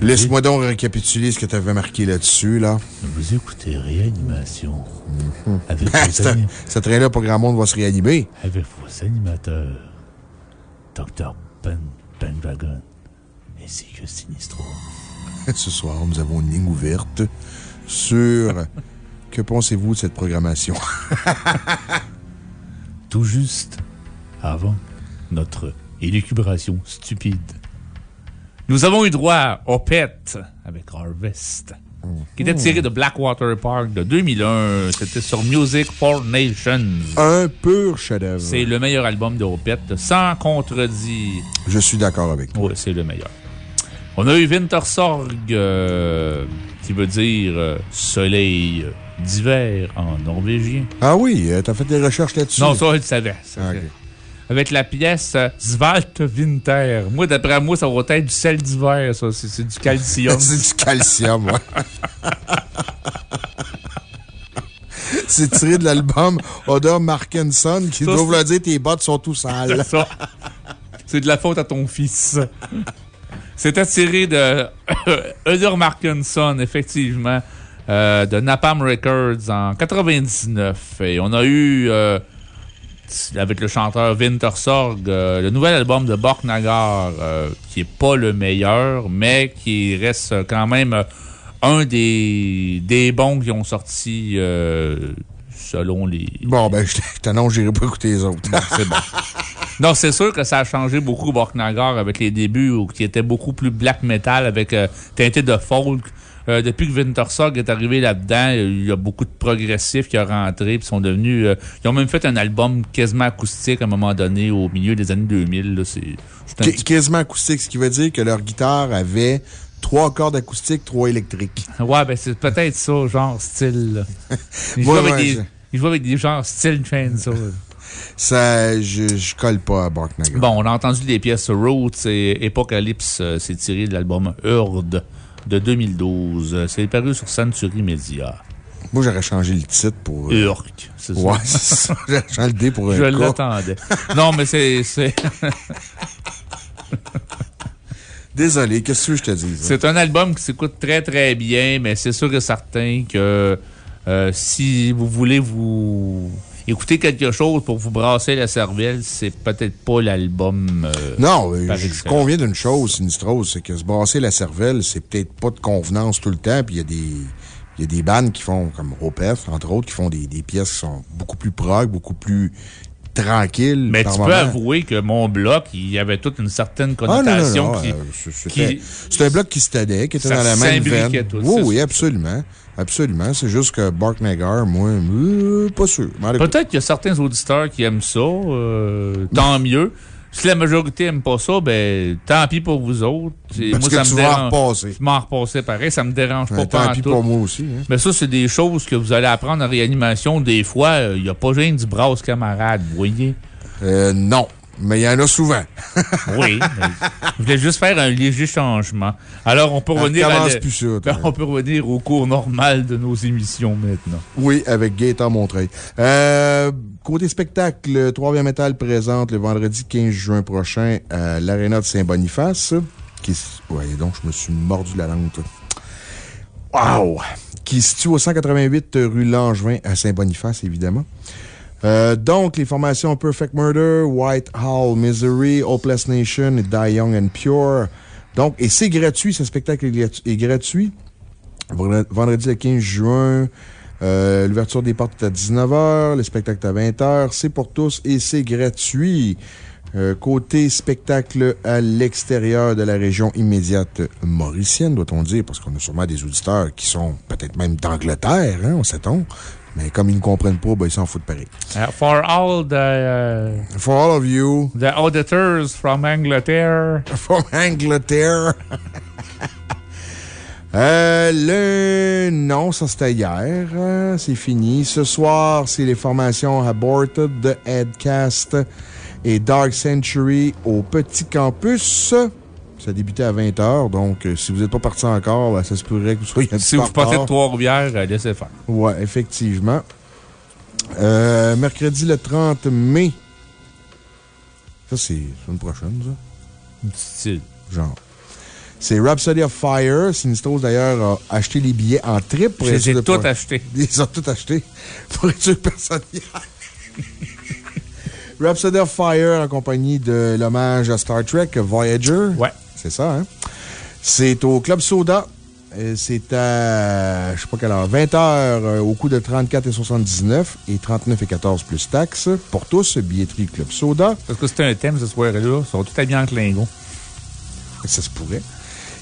Speaker 1: Laisse-moi donc récapituler ce que tu avais marqué là-dessus, là.
Speaker 5: Vous écoutez Réanimation.
Speaker 1: Mhm.
Speaker 5: Avec vos
Speaker 1: Ce
Speaker 5: amis-
Speaker 1: ce train-là, pas grand monde va se réanimer.
Speaker 5: Avec vos animateurs, Dr. Ben Pendragon, ainsi que Sinistro.
Speaker 1: Ce soir, nous avons une ligne ouverte sur. que pensez-vous de cette programmation?
Speaker 5: Tout juste avant notre élucubration stupide. Nous avons eu droit au PET avec Harvest, qui était tiré de Blackwater Park de 2001. C'était sur Music for Nations.
Speaker 1: Un pur chef-d'œuvre.
Speaker 5: C'est le meilleur album de Opeth, sans contredit.
Speaker 1: Je suis d'accord avec toi.
Speaker 5: Oui, c'est le meilleur. On a eu Wintersorg, euh, qui veut dire euh, soleil d'hiver en norvégien.
Speaker 1: Ah oui, euh, t'as fait des recherches là-dessus?
Speaker 5: Non, ça, je le savais. ça,
Speaker 1: Ah.
Speaker 5: Avec la pièce euh, Svalt Winter. Moi, d'après moi, ça va être du sel d'hiver, ça. C'est c'est du calcium.
Speaker 1: C'est du calcium, ouais. C'est tiré de l'album Odor Markenson qui doit
Speaker 5: c'est-
Speaker 1: vouloir dire tes bottes sont tout
Speaker 5: C'est
Speaker 1: sales.
Speaker 5: ça. C'est de la faute à ton fils. C'était tiré de Udur Markinson, effectivement, euh, de Napalm Records en 99. Et on a eu, euh, avec le chanteur Wintersorg, euh, le nouvel album de Borknagar, euh, qui est pas le meilleur, mais qui reste quand même euh, un des, des bons qui ont sorti euh, selon les.
Speaker 1: Bon, ben, je t'annonce, j'irai pas écouter les autres.
Speaker 5: c'est bon. Non, c'est sûr que ça a changé beaucoup Borknagar avec les débuts où qui était beaucoup plus black metal avec teinté de folk. Euh, depuis que Wintersog est arrivé là-dedans, il y a beaucoup de progressifs qui ont rentré puis sont devenus. euh, ils ont même fait un album quasiment acoustique à un moment donné au milieu des années 2000. là. C'est
Speaker 1: Quasiment acoustique, ce qui veut dire que leur guitare avait trois cordes acoustiques, trois électriques.
Speaker 5: Ouais, ben c'est peut-être ça, genre style. Ils jouent avec des-
Speaker 1: je-
Speaker 5: ils jouent avec des genres style chainsaw.
Speaker 1: Ça, je, je colle pas à Barknagar.
Speaker 5: Bon, on a entendu des pièces Roots et Apocalypse. euh, C'est tiré de l'album Hurde de 2012. Euh, C'est paru sur Century Media.
Speaker 1: Moi, j'aurais changé le titre pour. euh,
Speaker 5: Urk, c'est ça.
Speaker 1: Ouais, c'est ça. J'aurais changé le D pour un
Speaker 5: Je l'attendais. Non, mais c'est.
Speaker 1: Désolé, qu'est-ce que je te dise? hein?
Speaker 5: C'est un album qui s'écoute très très bien, mais c'est sûr et certain que euh, si vous voulez vous écouter quelque chose pour vous brasser la cervelle, c'est peut-être pas l'album. euh,
Speaker 1: Non, je conviens d'une chose, Sinistrose, c'est que se brasser la cervelle, c'est peut-être pas de convenance tout le temps, puis il y a des. Il y a des bandes qui font, comme Ropef, entre autres, qui font des, des pièces qui sont beaucoup plus prog, beaucoup plus tranquilles.
Speaker 5: Mais tu peux
Speaker 1: moment.
Speaker 5: avouer que mon bloc, il y avait toute une certaine
Speaker 1: Ah, non, non,
Speaker 5: connotation
Speaker 1: non,
Speaker 5: qui.
Speaker 1: euh, c'est- c'était-
Speaker 5: qui-
Speaker 1: C'est un bloc qui se tenait, qui était dans la même veine.
Speaker 5: tout,
Speaker 1: Oui, oui, absolument. Absolument. C'est juste que Barknagar, moi, euh, pas sûr.
Speaker 5: Peut-être qu'il y a certains auditeurs qui aiment ça, euh, tant mieux. Si la majorité aime pas ça, ben, tant pis pour vous autres. Et
Speaker 1: Parce
Speaker 5: moi,
Speaker 1: que
Speaker 5: ça
Speaker 1: tu
Speaker 5: me dérange.
Speaker 1: repasser.
Speaker 5: Je m'en pareil, ça me dérange pas.
Speaker 1: tant pis
Speaker 5: tout.
Speaker 1: pour moi aussi, hein.
Speaker 5: Mais ça, c'est des choses que vous allez apprendre en réanimation. Des fois, il n'y a pas gêne du brasse camarade, vous voyez?
Speaker 1: Euh, non. Mais il y en a souvent.
Speaker 5: Oui. je voulais juste faire un léger changement. Alors, on peut
Speaker 1: Elle
Speaker 5: revenir à
Speaker 1: plus.
Speaker 5: On peut revenir au cours normal de nos émissions maintenant.
Speaker 1: Oui, avec Gaëtan Montreuil. Euh, côté spectacle, Metal présente le vendredi 15 juin prochain à l'Arena de Saint-Boniface. Qui, ouais, donc, je me suis mordu la langue, toi. Wow! Qui se situe au 188 rue Langevin à Saint-Boniface, évidemment. Euh, donc, les formations Perfect Murder, White Howl, Misery, Hopeless Nation Die Young and Pure. Donc, et c'est gratuit, ce spectacle est gratu- est gratuit. Vendre- Vendredi le 15 juin, euh, l'ouverture des portes est à 19h, le spectacle est à 20h. C'est pour tous et c'est gratuit. Euh, côté spectacle à l'extérieur de la région immédiate mauricienne, doit-on dire, parce qu'on a sûrement des auditeurs qui sont peut-être même d'Angleterre, hein, on sait-on? Mais comme ils ne comprennent pas, ben, ils s'en foutent pareil.
Speaker 5: Uh, for all the, uh,
Speaker 1: For all of you.
Speaker 5: the auditors from Angleterre.
Speaker 1: From Angleterre. Euh, le. Non, ça c'était hier. euh, c'est fini. Ce soir, c'est les formations Aborted, The Headcast et Dark Century au Petit Campus. Ça a débuté à 20h, donc euh, si vous n'êtes pas parti encore, ben, ça se pourrait que vous soyez un
Speaker 5: Si vous partez de. Trois-Rivières, euh, laissez faire.
Speaker 1: Ouais, effectivement. Euh, mercredi le 30 mai. Ça, c'est la semaine prochaine, ça.
Speaker 5: Style.
Speaker 1: Genre. C'est Rhapsody of Fire. Sinistros, d'ailleurs, a acheté les billets en trip pour
Speaker 5: Je les ai tous achetés.
Speaker 1: Ils les ont tous achetés pour être sûr que personne. Rhapsody of Fire en compagnie de l'hommage à Star Trek Voyager.
Speaker 5: Ouais.
Speaker 1: C'est ça, hein? C'est au Club Soda. Euh, C'est à, je sais pas quelle heure, 20 heures euh, au coût de 34,79 et 39,14 plus taxes. Pour tous, billetterie Club Soda.
Speaker 5: Parce que c'était un thème ce soir-là. Ils sont tout habillés en Klingon.
Speaker 1: Ça se pourrait.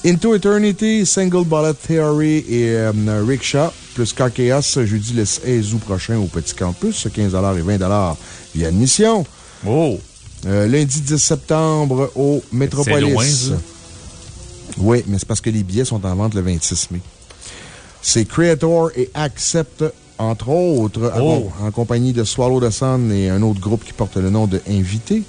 Speaker 1: Into Eternity, Single Bullet Theory et euh, Rickshaw, plus Carchaos, jeudi le 16 août prochain au Petit Campus, 15 et 20 via admission.
Speaker 5: Oh!
Speaker 1: Euh, lundi 10 septembre au Metropolis.
Speaker 5: C'est loin, ça?
Speaker 1: Oui, mais c'est parce que les billets sont en vente le 26 mai. C'est Creator et Accept, entre autres, en-
Speaker 5: Oh.
Speaker 1: en, compagnie de Swallow the Sun et un autre groupe qui porte le nom de Invité.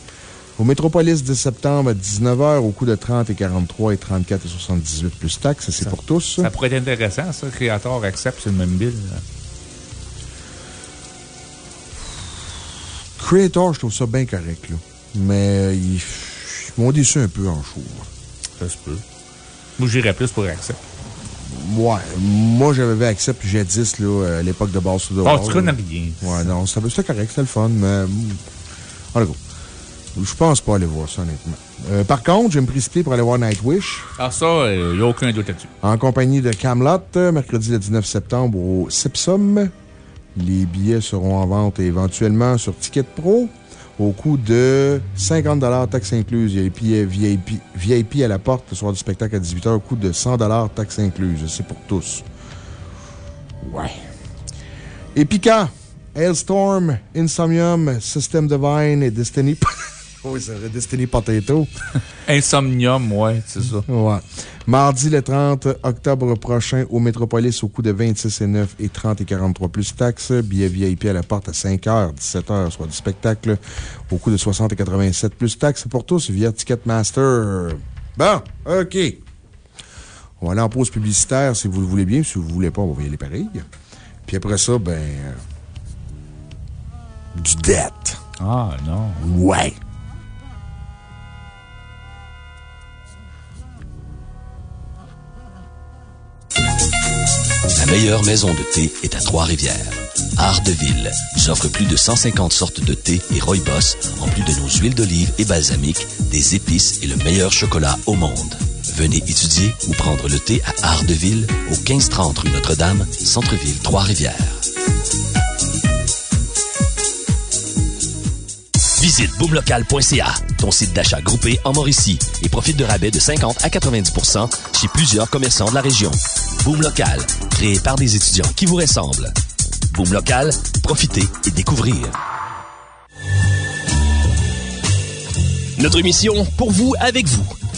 Speaker 1: Au Métropolis 10 septembre à 19h, au coût de 30 et 43 et 34 et 78 plus taxes. C'est pour tous.
Speaker 5: Ça pourrait être intéressant, ça. Creator accepte sur le même bill. là.
Speaker 1: Creator, je trouve ça bien correct, là. Mais ils, ils m'ont déçu un peu en show. là.
Speaker 5: Ça se peut. Moi, j'irais plus pour accept.
Speaker 1: Ouais, moi j'avais vu Accept jadis, là, à l'époque de Bass to the
Speaker 5: Ah, tu connais
Speaker 1: là.
Speaker 5: rien.
Speaker 1: Ouais, non, c'était correct, c'était le fun, mais. mm, le go. Je pense pas aller voir ça, honnêtement. Euh, par contre, je vais me précipiter pour aller voir Nightwish.
Speaker 5: Ah, ça, il n'y a aucun doute là-dessus.
Speaker 1: En compagnie de Camelot, euh, mercredi le 19 septembre au Sepsum. Les billets seront en vente éventuellement sur Ticket Pro au coût de 50 taxes incluses. Il y a les VIP, VIP à la porte le soir du spectacle à 18h au coût de 100 taxes incluses. C'est pour tous. Ouais. Epica, Hailstorm, Insomnium, System Divine et Destiny. oui, vrai, Destiny Potato.
Speaker 5: Insomnium, ouais, c'est ça.
Speaker 1: Ouais. Mardi le 30 octobre prochain au Métropolis au coût de 26,9 et 30 et 43 plus taxes. Billet VIP à la porte à 5h, 17h, soit du spectacle au coût de 60 et 87 plus taxes pour tous via Ticketmaster. Bon, OK. On va aller en pause publicitaire si vous le voulez bien. Si vous ne voulez pas, on va y aller pareil. Puis après ça, ben. euh, du dette.
Speaker 5: Ah, non.
Speaker 1: Ouais.
Speaker 6: La meilleure maison de thé est à Trois-Rivières. Art de nous offre plus de 150 sortes de thé et rooibos, en plus de nos huiles d'olive et balsamiques, des épices et le meilleur chocolat au monde. Venez étudier ou prendre le thé à Art au 1530 rue Notre-Dame, Centre-Ville, Trois-Rivières. Visite boomlocal.ca, ton site d'achat groupé en Mauricie, et profite de rabais de 50 à 90% chez plusieurs commerçants de la région. Boom Local, créé par des étudiants qui vous ressemblent. Boom Local, profitez et découvrir.
Speaker 3: Notre mission, pour vous, avec vous.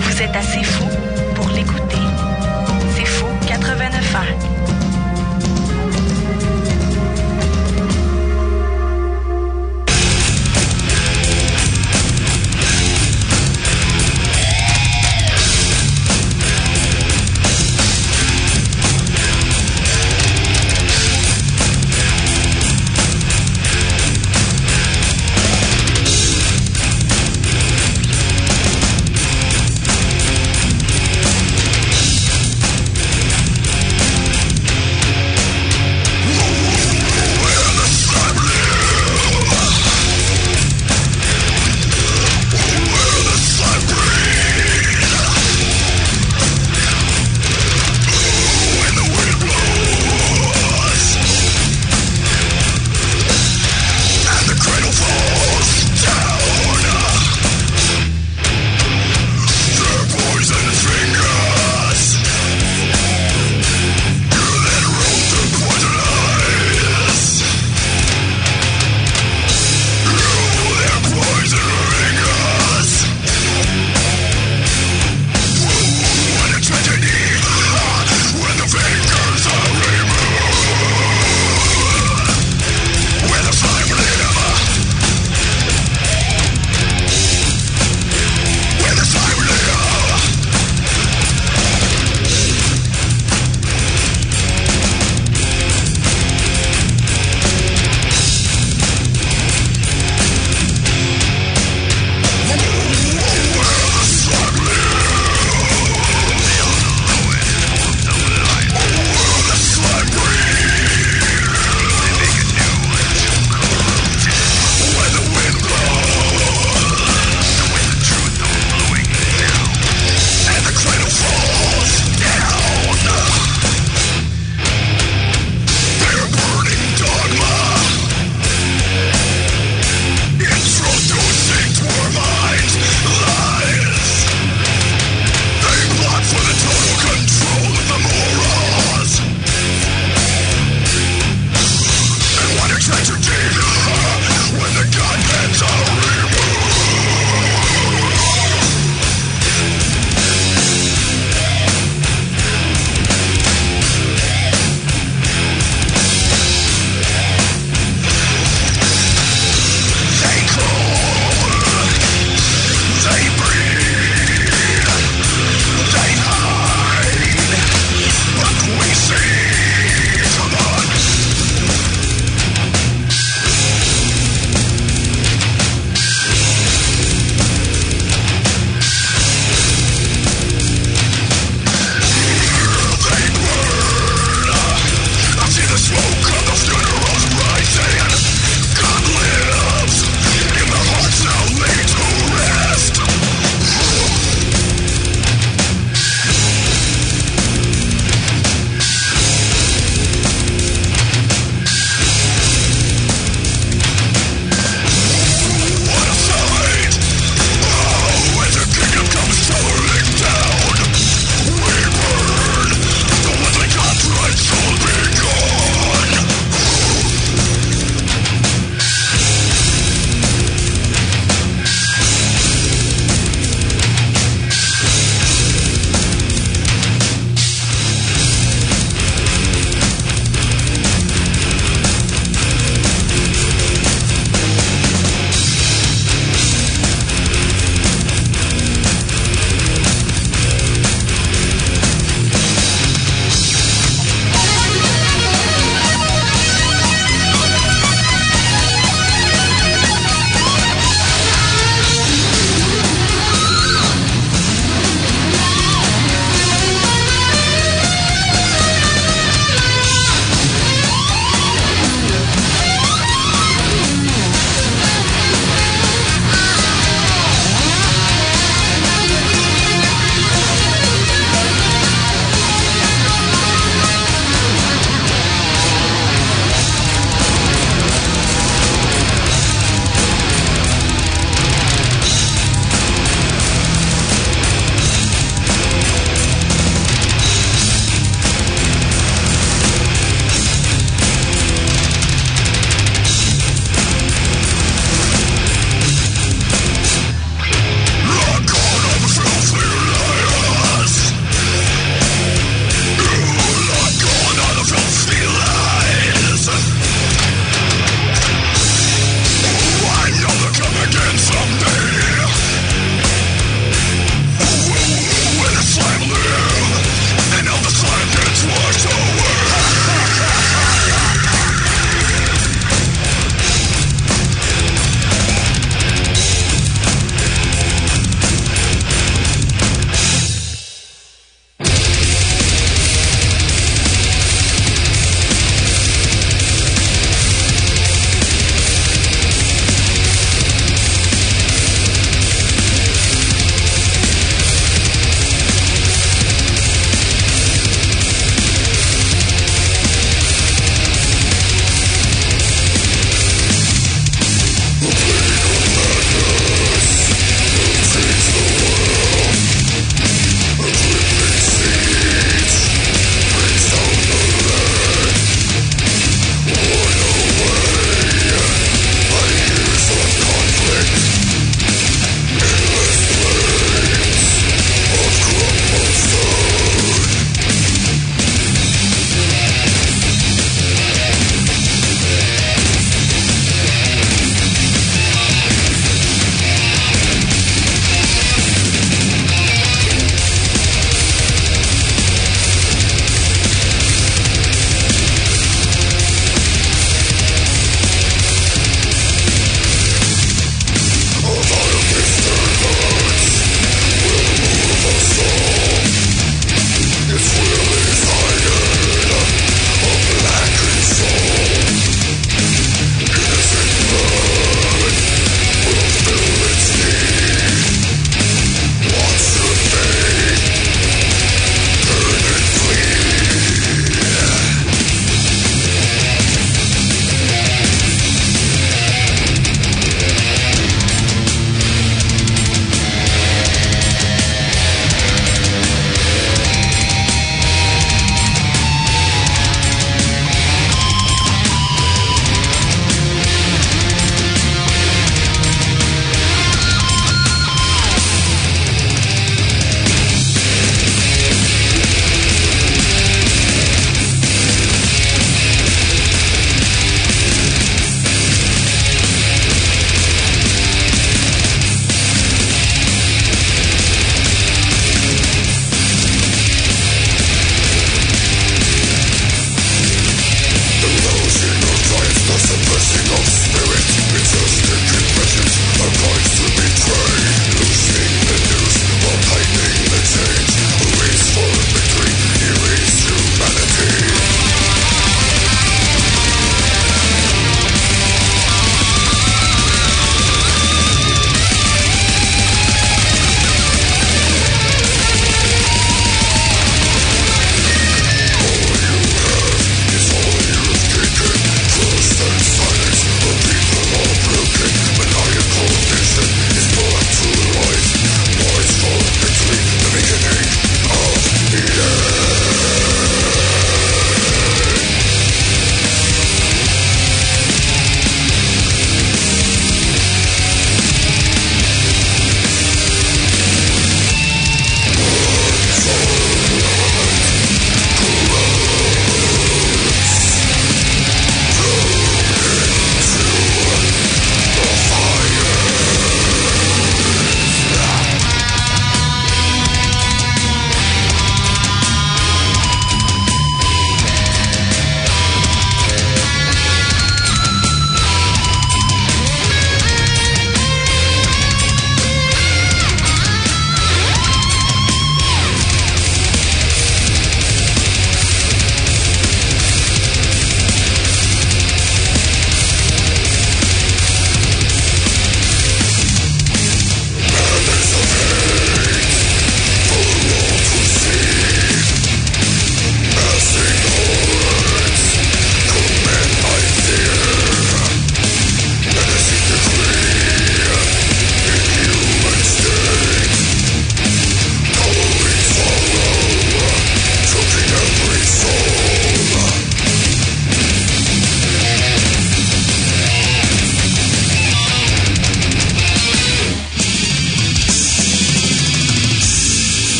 Speaker 4: Vous êtes assez fou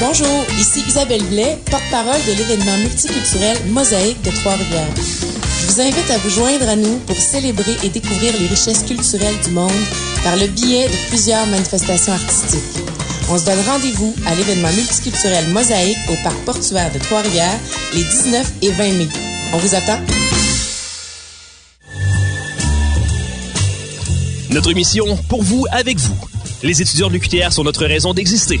Speaker 8: Bonjour, ici Isabelle Blais, porte-parole de l'événement multiculturel Mosaïque de Trois-Rivières. Je vous invite à vous joindre à nous pour célébrer et découvrir les richesses culturelles du monde par le biais de plusieurs manifestations artistiques. On se donne rendez-vous à l'événement multiculturel Mosaïque au parc portuaire de Trois-Rivières les 19 et 20 mai. On vous attend.
Speaker 3: Notre mission, pour vous, avec vous. Les étudiants de l'UQTR sont notre raison d'exister.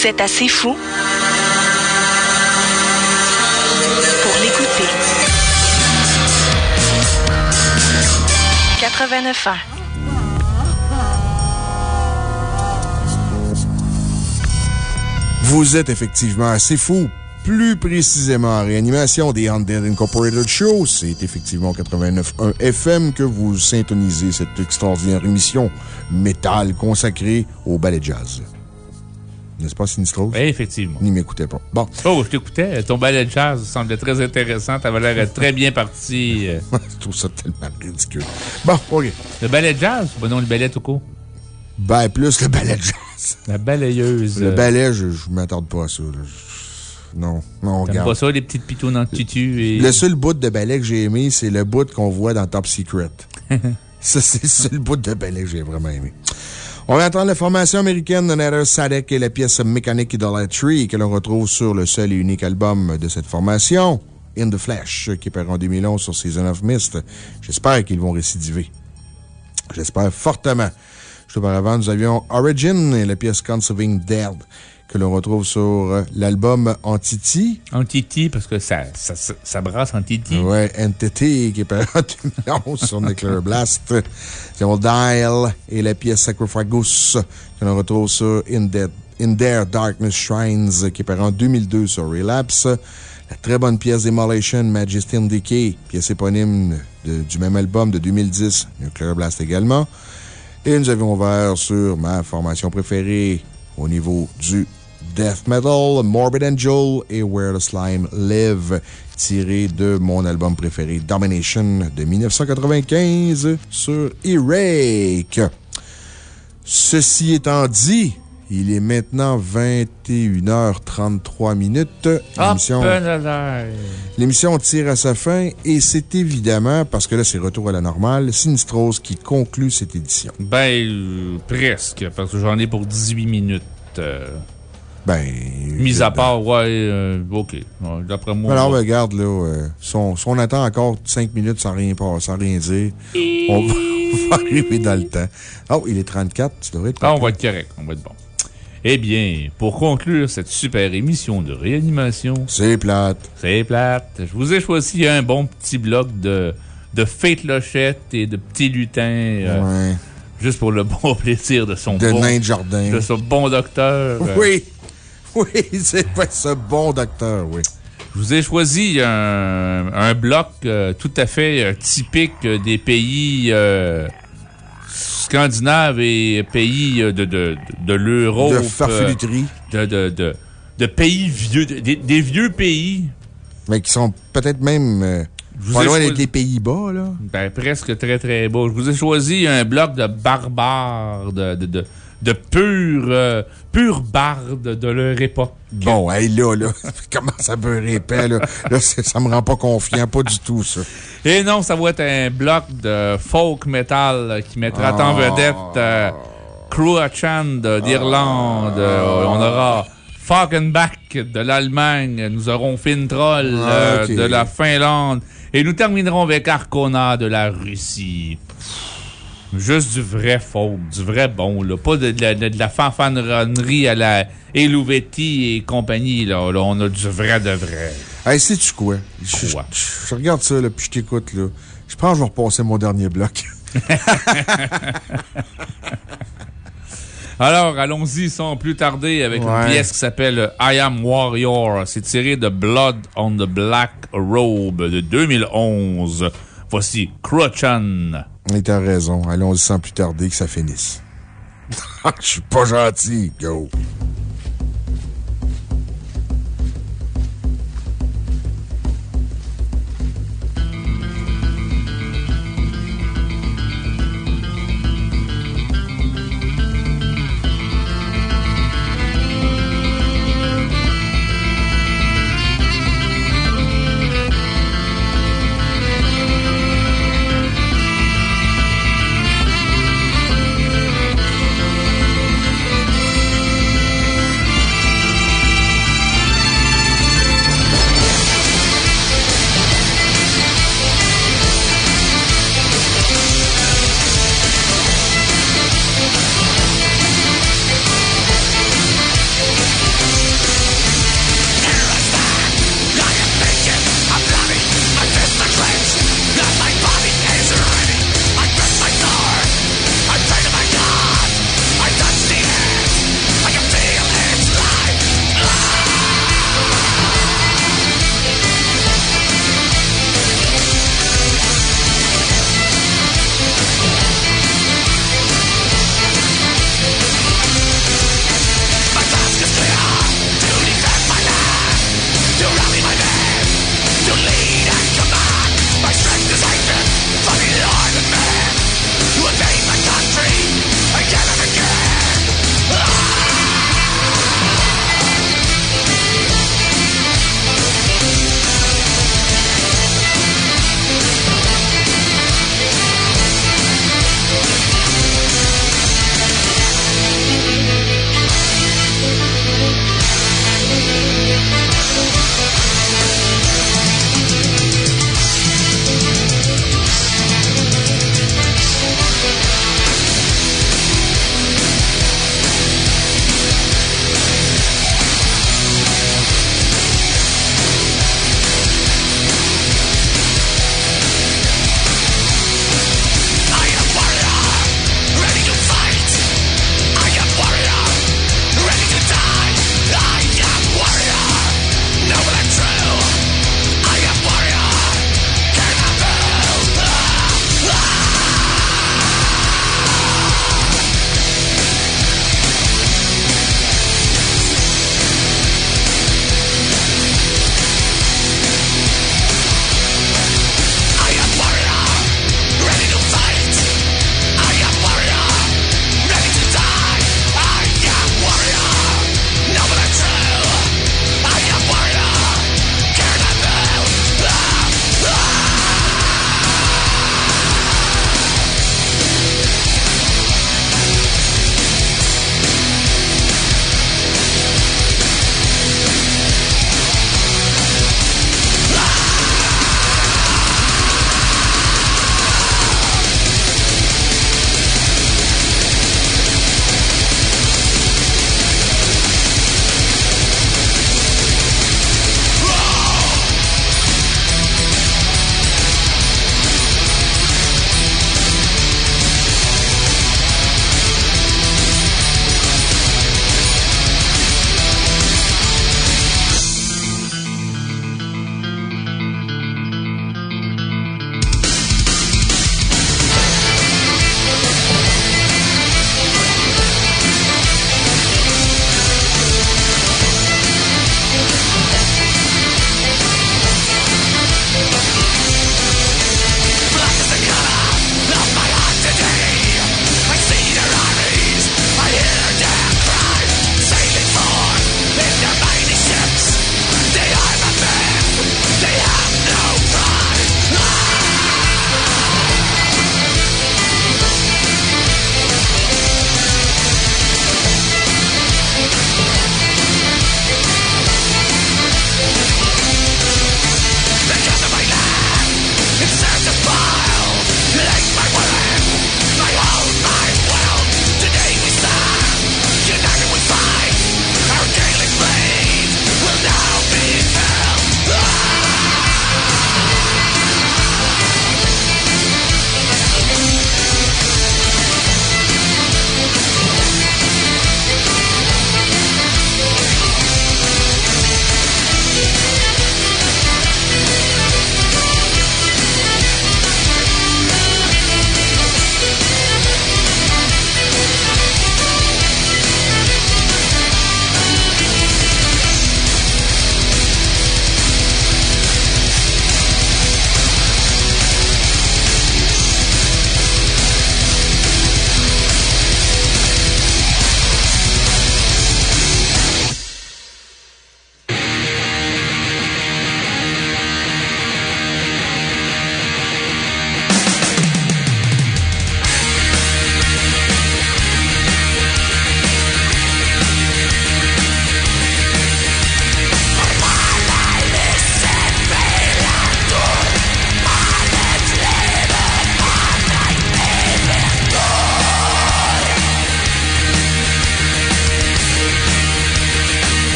Speaker 4: Vous êtes assez fou pour l'écouter. 89 ans.
Speaker 1: Vous êtes effectivement assez fou. Plus précisément, en réanimation des Undead Incorporated Show, c'est effectivement 89.1 FM que vous syntonisez cette extraordinaire émission métal consacrée au ballet jazz. N'est-ce pas, Sinistro?
Speaker 5: Oui, effectivement.
Speaker 1: Ni m'écoutait pas. Bon.
Speaker 5: Oh, je t'écoutais. Ton ballet de jazz semblait très intéressant. T'avais l'air très bien parti. euh.
Speaker 1: je trouve ça tellement ridicule. Bon, OK.
Speaker 5: Le ballet de jazz? Ou ben non, le ballet tout court?
Speaker 1: Ben, plus le ballet de jazz.
Speaker 5: La balayeuse.
Speaker 1: Le
Speaker 5: euh,
Speaker 1: ballet, je, je m'attarde pas à ça. là. Non, non,
Speaker 5: T'aimes
Speaker 1: regarde.
Speaker 5: pas ça, les petites pitounes en tutu et.
Speaker 1: Le seul bout de ballet que j'ai aimé, c'est le bout qu'on voit dans Top Secret. ça, c'est le seul bout de ballet que j'ai vraiment aimé. On va entendre la formation américaine de Nader Sadek et la pièce Mechanic Idolatry que l'on retrouve sur le seul et unique album de cette formation, In the Flesh, qui paru en 2011 sur Season of Mist. J'espère qu'ils vont récidiver. J'espère fortement. Juste auparavant, nous avions Origin et la pièce Conserving Dead que l'on retrouve sur l'album Antiti.
Speaker 5: Antiti, parce que ça, ça, ça, ça brasse Antiti.
Speaker 1: Ouais, Entity qui est paru en 2011 sur Nuclear Blast. Nous Dial et la pièce Sacrifice que l'on retrouve sur In, Dead- In Their Darkness Shrines qui est paru en 2002 sur Relapse. La très bonne pièce Demolition, Majesty and Decay, pièce éponyme de- du même album de 2010, Nuclear Blast également. Et nous avions ouvert sur ma formation préférée au niveau du death metal, Morbid Angel et Where the Slime Live, tiré de mon album préféré, Domination de 1995 sur E-Rake. Ceci étant dit, il est maintenant 21h33 minutes. L'émission- L'émission tire à sa fin et c'est évidemment, parce que là, c'est retour à la normale, Sinistros qui conclut cette édition.
Speaker 5: Ben, euh, presque, parce que j'en ai pour 18 minutes. euh,
Speaker 1: Ben.
Speaker 5: mis à part, ouais, euh, OK. Ouais, D'après moi.
Speaker 1: Alors, regarde, là, euh, si, on, si on attend encore 5 minutes sans rien, pas- sans rien dire, on va, on va arriver dans le temps. Oh, il est 34, tu devrais être
Speaker 5: Ah, on va être correct, on va être bon. Eh bien, pour conclure cette super émission de réanimation.
Speaker 1: C'est plate.
Speaker 5: C'est plate. Je vous ai choisi un bon petit bloc de, de fête lochette et de petits lutins. euh,
Speaker 1: Ouais.
Speaker 5: Juste pour le bon plaisir de son
Speaker 1: De
Speaker 5: bon.
Speaker 1: nain de jardin.
Speaker 5: De son bon docteur. euh,
Speaker 1: Oui, oui, c'est pas ce bon docteur, oui.
Speaker 5: Je vous ai choisi un, un bloc euh, tout à fait euh, typique euh, des pays euh, scandinaves et pays de, de, de l'Europe.
Speaker 1: De farfeluterie.
Speaker 5: de, de, de, de pays vieux, des, des vieux pays.
Speaker 1: Mais qui sont peut-être même pas loin d'être les Pays-Bas, là.
Speaker 5: Ben, presque très, très beau. Je vous ai choisi un bloc de barbares, de, de, de, de purs, euh, purs bardes de leur époque.
Speaker 1: Bon, hey, là, là, comment ça peut épais, là? Là, ça me rend pas confiant, pas du tout, ça.
Speaker 5: Et non, ça va être un bloc de folk metal qui mettra en
Speaker 1: Ah.
Speaker 5: vedette euh, Cruachan de- d'Irlande. Euh, on aura Falkenbach de l'Allemagne. Nous aurons Fintroll
Speaker 1: Ah,
Speaker 5: euh,
Speaker 1: ok.
Speaker 5: de la Finlande. Et nous terminerons avec Arcona de la Russie. Juste du vrai folk, du vrai bon, là. Pas de, de la, de la fanfaronnerie à la Elouvetti et compagnie, là. Là, on a du vrai de vrai.
Speaker 1: Hey, sais-tu quoi? Je, je- je regarde ça, là, puis je t'écoute, là. Je pense que je vais repasser mon dernier bloc.
Speaker 5: Alors, allons-y sans plus tarder avec une pièce qui s'appelle I Am Warrior. C'est tiré de Blood on the Black Robe de 2011. Voici Crochan.
Speaker 1: Et t'as raison. Allons-y sans plus tarder que ça finisse. Je suis pas gentil, go.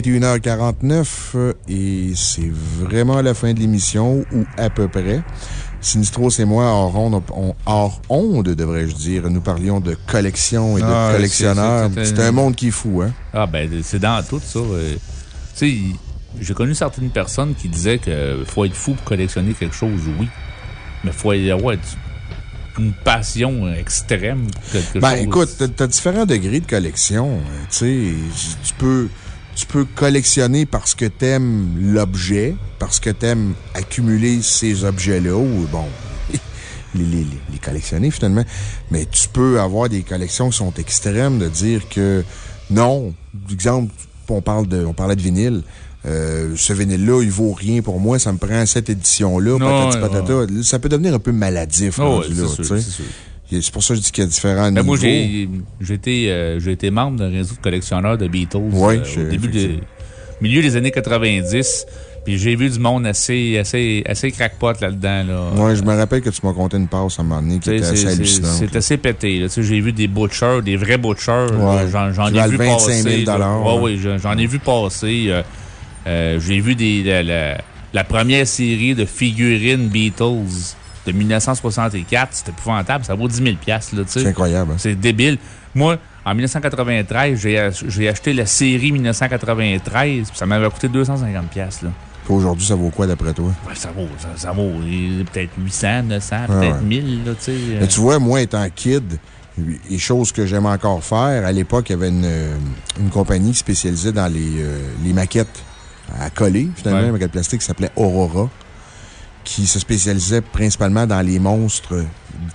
Speaker 1: 21h49 euh, et c'est vraiment la fin de l'émission ou à peu près. Sinistros et moi, hors onde, on- hors onde, devrais-je dire, nous parlions de collection et de
Speaker 5: Ah,
Speaker 1: collectionneurs.
Speaker 5: c'est-
Speaker 1: un monde qui est fou, hein?
Speaker 5: Ah, ben, c'est dans tout ça. euh. Tu sais, j'ai connu certaines personnes qui disaient qu'il faut être fou pour collectionner quelque chose, oui. Mais il faut y avoir une passion extrême pour quelque
Speaker 1: Ben,
Speaker 5: chose.
Speaker 1: écoute, t'as- différents degrés de collection. euh, Tu sais, tu peux, tu peux collectionner parce que t'aimes l'objet, parce que t'aimes accumuler ces objets-là, ou bon, les, les, les- collectionner finalement. Mais tu peux avoir des collections qui sont extrêmes, de dire que non, exemple, on, parle de, on parlait de vinyle. Euh, ce vinyle-là, il vaut rien pour moi, ça me prend cette édition-là, patati
Speaker 5: ouais,
Speaker 1: patata. Ça peut devenir un peu maladif,
Speaker 5: Oh, ouais,
Speaker 1: là,
Speaker 5: sûr,
Speaker 1: tu sais.
Speaker 5: c'est sûr.
Speaker 1: C'est pour ça que je dis qu'il y a différents
Speaker 5: Ben,
Speaker 1: niveaux.
Speaker 5: moi, j'ai j'ai été, euh, j'ai été membre d'un réseau de collectionneurs de Beatles
Speaker 1: Ouais,
Speaker 5: euh, au début milieu des années 90. Puis j'ai vu du monde assez, assez, assez crackpot là-dedans. Là.
Speaker 1: Ouais, je me rappelle que tu m'as compté une passe à un moment donné qui était assez hallucinante.
Speaker 5: c'est assez pété. J'ai vu des butchers, des vrais butchers.
Speaker 1: Ouais.
Speaker 5: J'en ai vu
Speaker 1: 25 000
Speaker 5: passer. Ouais, ouais, j'en ai vu passer. J'ai vu des, la, la- la première série de figurines Beatles de 1964. C'était épouvantable. Ça vaut 10 000 là, tu sais.
Speaker 1: C'est incroyable. hein.
Speaker 5: C'est débile. Moi, en 1993, j'ai ach- j'ai acheté la série 1993, puis ça m'avait coûté 250 pièces là.
Speaker 1: Aujourd'hui, ça vaut quoi d'après toi?
Speaker 5: Ouais, ça vaut, ça, ça vaut peut-être 800, 900,
Speaker 1: Ah
Speaker 5: peut-être
Speaker 1: ouais.
Speaker 5: 1000, là, tu sais. euh.
Speaker 1: Mais tu vois, moi, étant kid, les choses que j'aime encore faire, à l'époque, il y avait une, euh, une compagnie qui spécialisait dans les, euh, les maquettes à coller, finalement,
Speaker 5: Ouais.
Speaker 1: les maquettes plastiques qui s'appelait Aurora, qui se spécialisait principalement dans les monstres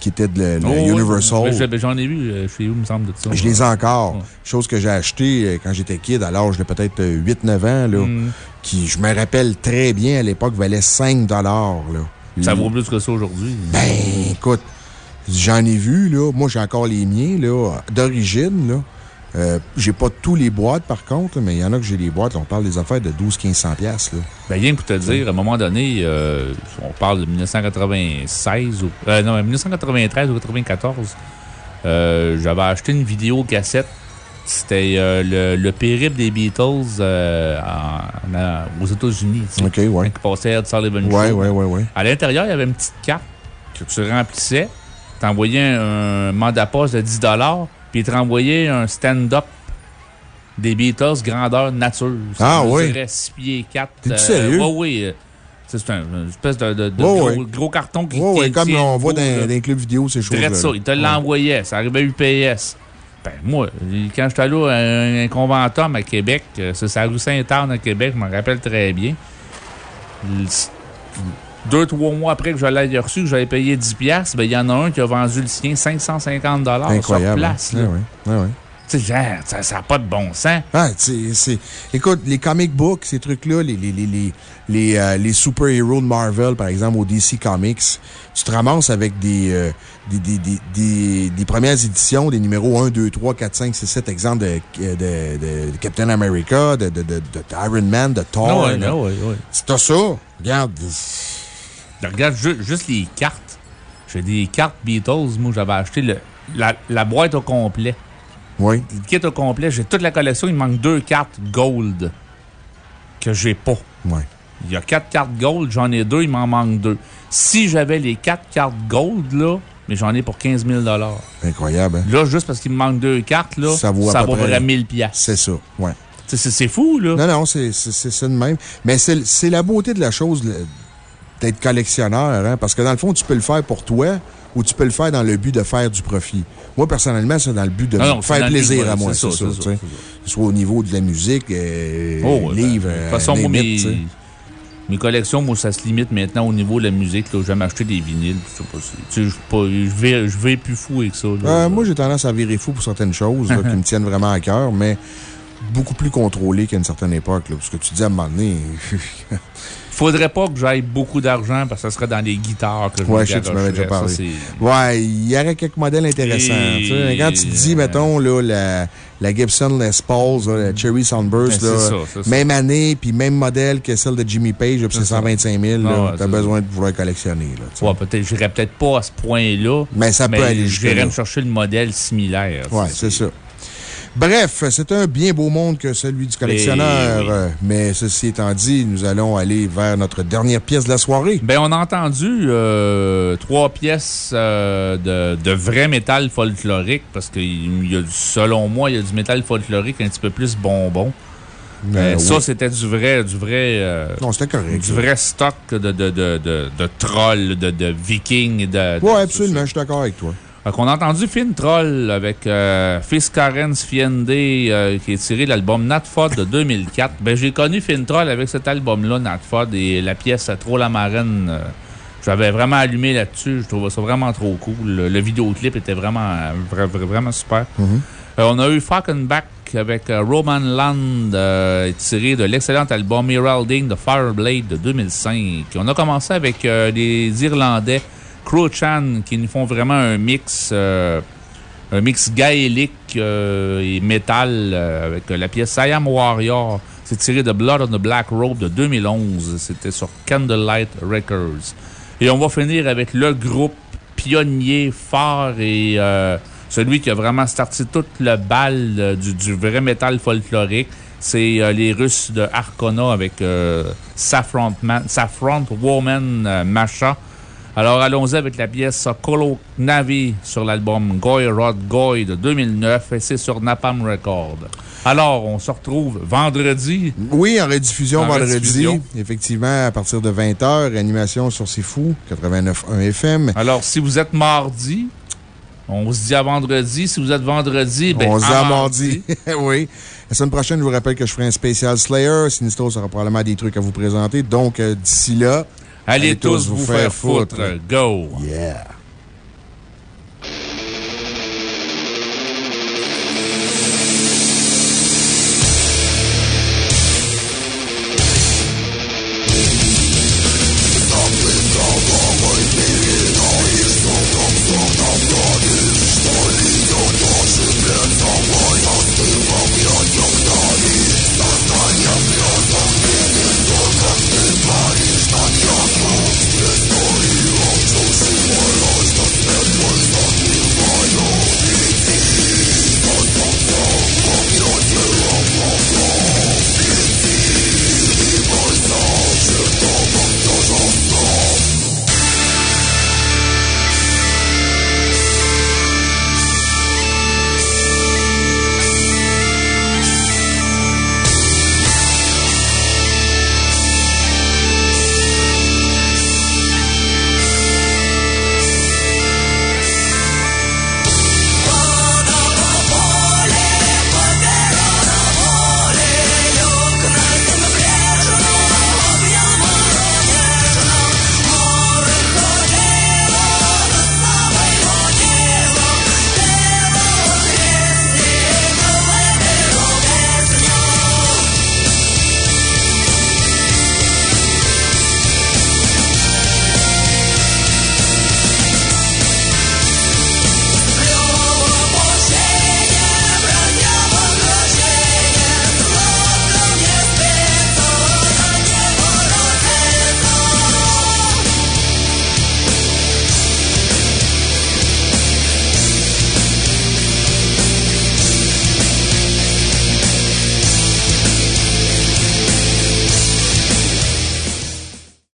Speaker 1: qui étaient de le- le
Speaker 5: Oh, ouais.
Speaker 1: Universal.
Speaker 5: J'en ai vu euh, chez vous, me semble, de ça.
Speaker 1: Je les ai encore.
Speaker 5: Ouais.
Speaker 1: Chose que j'ai acheté euh, quand j'étais kid, à l'âge de peut-être euh, 8-9 ans, là,
Speaker 5: Mm.
Speaker 1: qui, je me rappelle très bien, à l'époque, valait 5 là.
Speaker 5: Ça vaut plus que ça aujourd'hui.
Speaker 1: Ben, écoute, j'en ai vu, là. Moi, j'ai encore les miens, là, d'origine, là. Euh, j'ai pas tous les boîtes, par contre, mais il y en a que j'ai les boîtes. on parle des affaires de 12-1500 piastres, là.
Speaker 5: Ben, rien pour te dire, à un moment donné, euh, on parle de 1996 ou. euh, non, 1993 ou 1994. euh, J'avais acheté une vidéo cassette. C'était le, le périple des Beatles en- en- aux États-Unis.
Speaker 1: OK, ouais.
Speaker 5: Qui passait Ed Sullivan
Speaker 1: Ouais,
Speaker 5: Show.
Speaker 1: ouais, ouais, ouais.
Speaker 5: À l'intérieur, il y avait une petite carte que tu remplissais. Tu envoyais un mandat poste de 10 puis il te renvoyait un stand-up des Beatles grandeur nature.
Speaker 1: Ah, oui.
Speaker 5: Je dirais 6 pieds 4.
Speaker 1: T'es-tu sérieux?
Speaker 5: Oui, oui. euh, c'est c'est un, une espèce de, de- de
Speaker 1: Ouais,
Speaker 5: gros, carton qui
Speaker 1: ouais,
Speaker 5: tient-
Speaker 1: comme
Speaker 5: tient
Speaker 1: on voit dans, les clubs vidéo, ces choses-là.
Speaker 5: Ça, il te l'envoyait. Ça arrivait à UPS. Ben, moi, quand j'étais allé à un, conventum à Québec, euh, c'est sa rue Sainte-Anne à Québec, je m'en rappelle très bien. Le- Deux, trois mois après que je l'ai reçu, que j'avais payé 10$, piastres, ben, il y en a un qui a vendu le sien 550 sur
Speaker 1: Incroyable.
Speaker 5: place.
Speaker 1: hein?
Speaker 5: là.
Speaker 1: Ouais, ouais, ouais, ouais.
Speaker 5: Tu sais, genre, ça n'a pas de bon sens.
Speaker 1: Ah, c'est, c'est- écoute, les comic books, ces trucs-là, les, les, les, les, les, euh, les super-héros de Marvel, par exemple, au DC Comics, tu te ramasses avec des, euh, des, des, des, des, des premières éditions, des numéros 1, 2, 3, 4, 5, 6, 7, exemple de, de, de, de Captain America, de, de, de, de Iron Man, de Thor.
Speaker 5: Ah ouais,
Speaker 1: là.
Speaker 5: ah ouais, ouais.
Speaker 1: T'as ça, regarde.
Speaker 5: Regarde ju- juste les cartes. J'ai des cartes Beatles. Moi, j'avais acheté le, la, la boîte au complet.
Speaker 1: Oui.
Speaker 5: Le kit au complet. J'ai toute la collection. Il me manque deux cartes gold que j'ai pas.
Speaker 1: Ouais.
Speaker 5: Il y a quatre cartes gold. J'en ai deux. Il m'en manque deux. Si j'avais les quatre cartes gold, là, mais j'en ai pour 15 000
Speaker 1: Incroyable, hein?
Speaker 5: Là, juste parce qu'il me manque deux cartes, là,
Speaker 1: Ça vaut à peu près-
Speaker 5: vaudrait 1000 piastres.
Speaker 1: C'est ça, ouais.
Speaker 5: Sais, C'est fou, là.
Speaker 1: Non, non, c'est ça de même. Mais c'est c'est la beauté de la chose le- d'être collectionneur, hein, parce que dans le fond, tu peux le faire pour toi ou tu peux le faire dans le but de faire du profit. Moi, personnellement, c'est dans le but de
Speaker 5: Non, non,
Speaker 1: faire plaisir à moi,
Speaker 5: c'est ça,
Speaker 1: Que ce soit au niveau de la musique, euh,
Speaker 5: Oh, ben,
Speaker 1: livres.
Speaker 5: De toute façon,
Speaker 1: euh,
Speaker 5: moi,
Speaker 1: name
Speaker 5: mes, mes collections, moi, ça se limite maintenant au niveau de la musique. là. J'aime acheter des vinyles. Je je je vais, je vais plus fou avec ça. là.
Speaker 1: Euh, moi, j'ai tendance à virer fou pour certaines choses là, qui me tiennent vraiment à cœur, mais beaucoup plus contrôlé qu'à une certaine époque. Là, parce que tu dis à un moment donné.
Speaker 5: Faudrait pas que j'aille beaucoup d'argent parce que ça serait dans les guitares que je
Speaker 1: Ouais, je sais, tu m'avais déjà parlé.
Speaker 5: Ça,
Speaker 1: Ouais, il y aurait quelques modèles intéressants.
Speaker 5: Et-
Speaker 1: tu sais. Mais Quand tu te dis, mettons, là, la, la Gibson Les Pauls, là, la Cherry Sunburst,
Speaker 5: Ben,
Speaker 1: là,
Speaker 5: ça,
Speaker 1: même année, puis même modèle que celle de Jimmy Page, c'est
Speaker 5: C'est ça.
Speaker 1: 125 000, là,
Speaker 5: Ah ouais,
Speaker 1: t'as
Speaker 5: c'est
Speaker 1: besoin de vouloir collectionner. Là, tu.
Speaker 5: Ouais, peut-être, j'irais peut-être pas à ce point-là.
Speaker 1: Mais ça peut aller jusque-là.
Speaker 5: J'irais me chercher le modèle similaire.
Speaker 1: Ouais, c'est ça. Bref, c'est un bien beau monde que celui du collectionneur.
Speaker 5: Eh.
Speaker 1: Euh, Mais ceci étant dit, nous allons aller vers notre dernière pièce de la soirée.
Speaker 5: Ben, on a entendu euh, trois pièces euh, de, de vrai métal folklorique parce que, il y a, selon moi, il y a du métal folklorique un petit peu plus bonbon.
Speaker 1: Ben
Speaker 5: Euh, Ça, c'était du vrai, du vrai. euh,
Speaker 1: Non, c'était correct.
Speaker 5: Du vrai stock de, de, de, de, de trolls, de, de vikings. De-
Speaker 1: Oui, absolument, je suis d'accord avec toi.
Speaker 5: Qu'on a entendu Finn Troll avec euh, Fiskarens Fiende, euh, qui est tiré de l'album Natfod de 2004. Ben, j'ai connu Finn Troll avec cet album-là, Natfod, et la pièce Trop la marraine. euh, J'avais vraiment allumé là-dessus. Je trouvais ça vraiment trop cool. Le, le vidéoclip était vraiment, vra- vra- vraiment super.
Speaker 1: Mm-hmm.
Speaker 5: Euh, on a eu Falkenbach avec Roman Land, tiré de l'excellent album Heralding de Fireblade de 2005. On a commencé avec les Irlandais Crowchan qui nous font vraiment un mix, euh, un mix gaélique euh, et métal euh, avec la pièce I Am Warrior. C'est tiré de Blood on the Black Robe de 2011. C'était sur Candlelight Records. Et on va finir avec le groupe pionnier fort et celui qui a vraiment starté toute le bal du, vrai métal folklorique. C'est les Russes de Arkona avec Saffron Woman Masha. Alors allons-y avec la pièce Kolo Navi sur l'album Goy Rod Goy de 2009 et c'est sur Napalm Record. Alors, on se retrouve vendredi.
Speaker 1: Oui, en rediffusion
Speaker 5: En
Speaker 1: vendredi.
Speaker 5: rediffusion.
Speaker 1: Effectivement, à partir de 20h, animation sur C'est Fou, 89.1 FM.
Speaker 5: Alors, si vous êtes mardi, on se dit à vendredi. Si vous êtes vendredi, ben,
Speaker 1: On se dit
Speaker 5: à
Speaker 1: à mardi. oui. La semaine prochaine, je vous rappelle que je ferai un spécial Slayer. Sinistro aura probablement des trucs à vous présenter. Donc, euh, d'ici là,
Speaker 5: Allez tous vous faire foutre. Go!
Speaker 1: Yeah!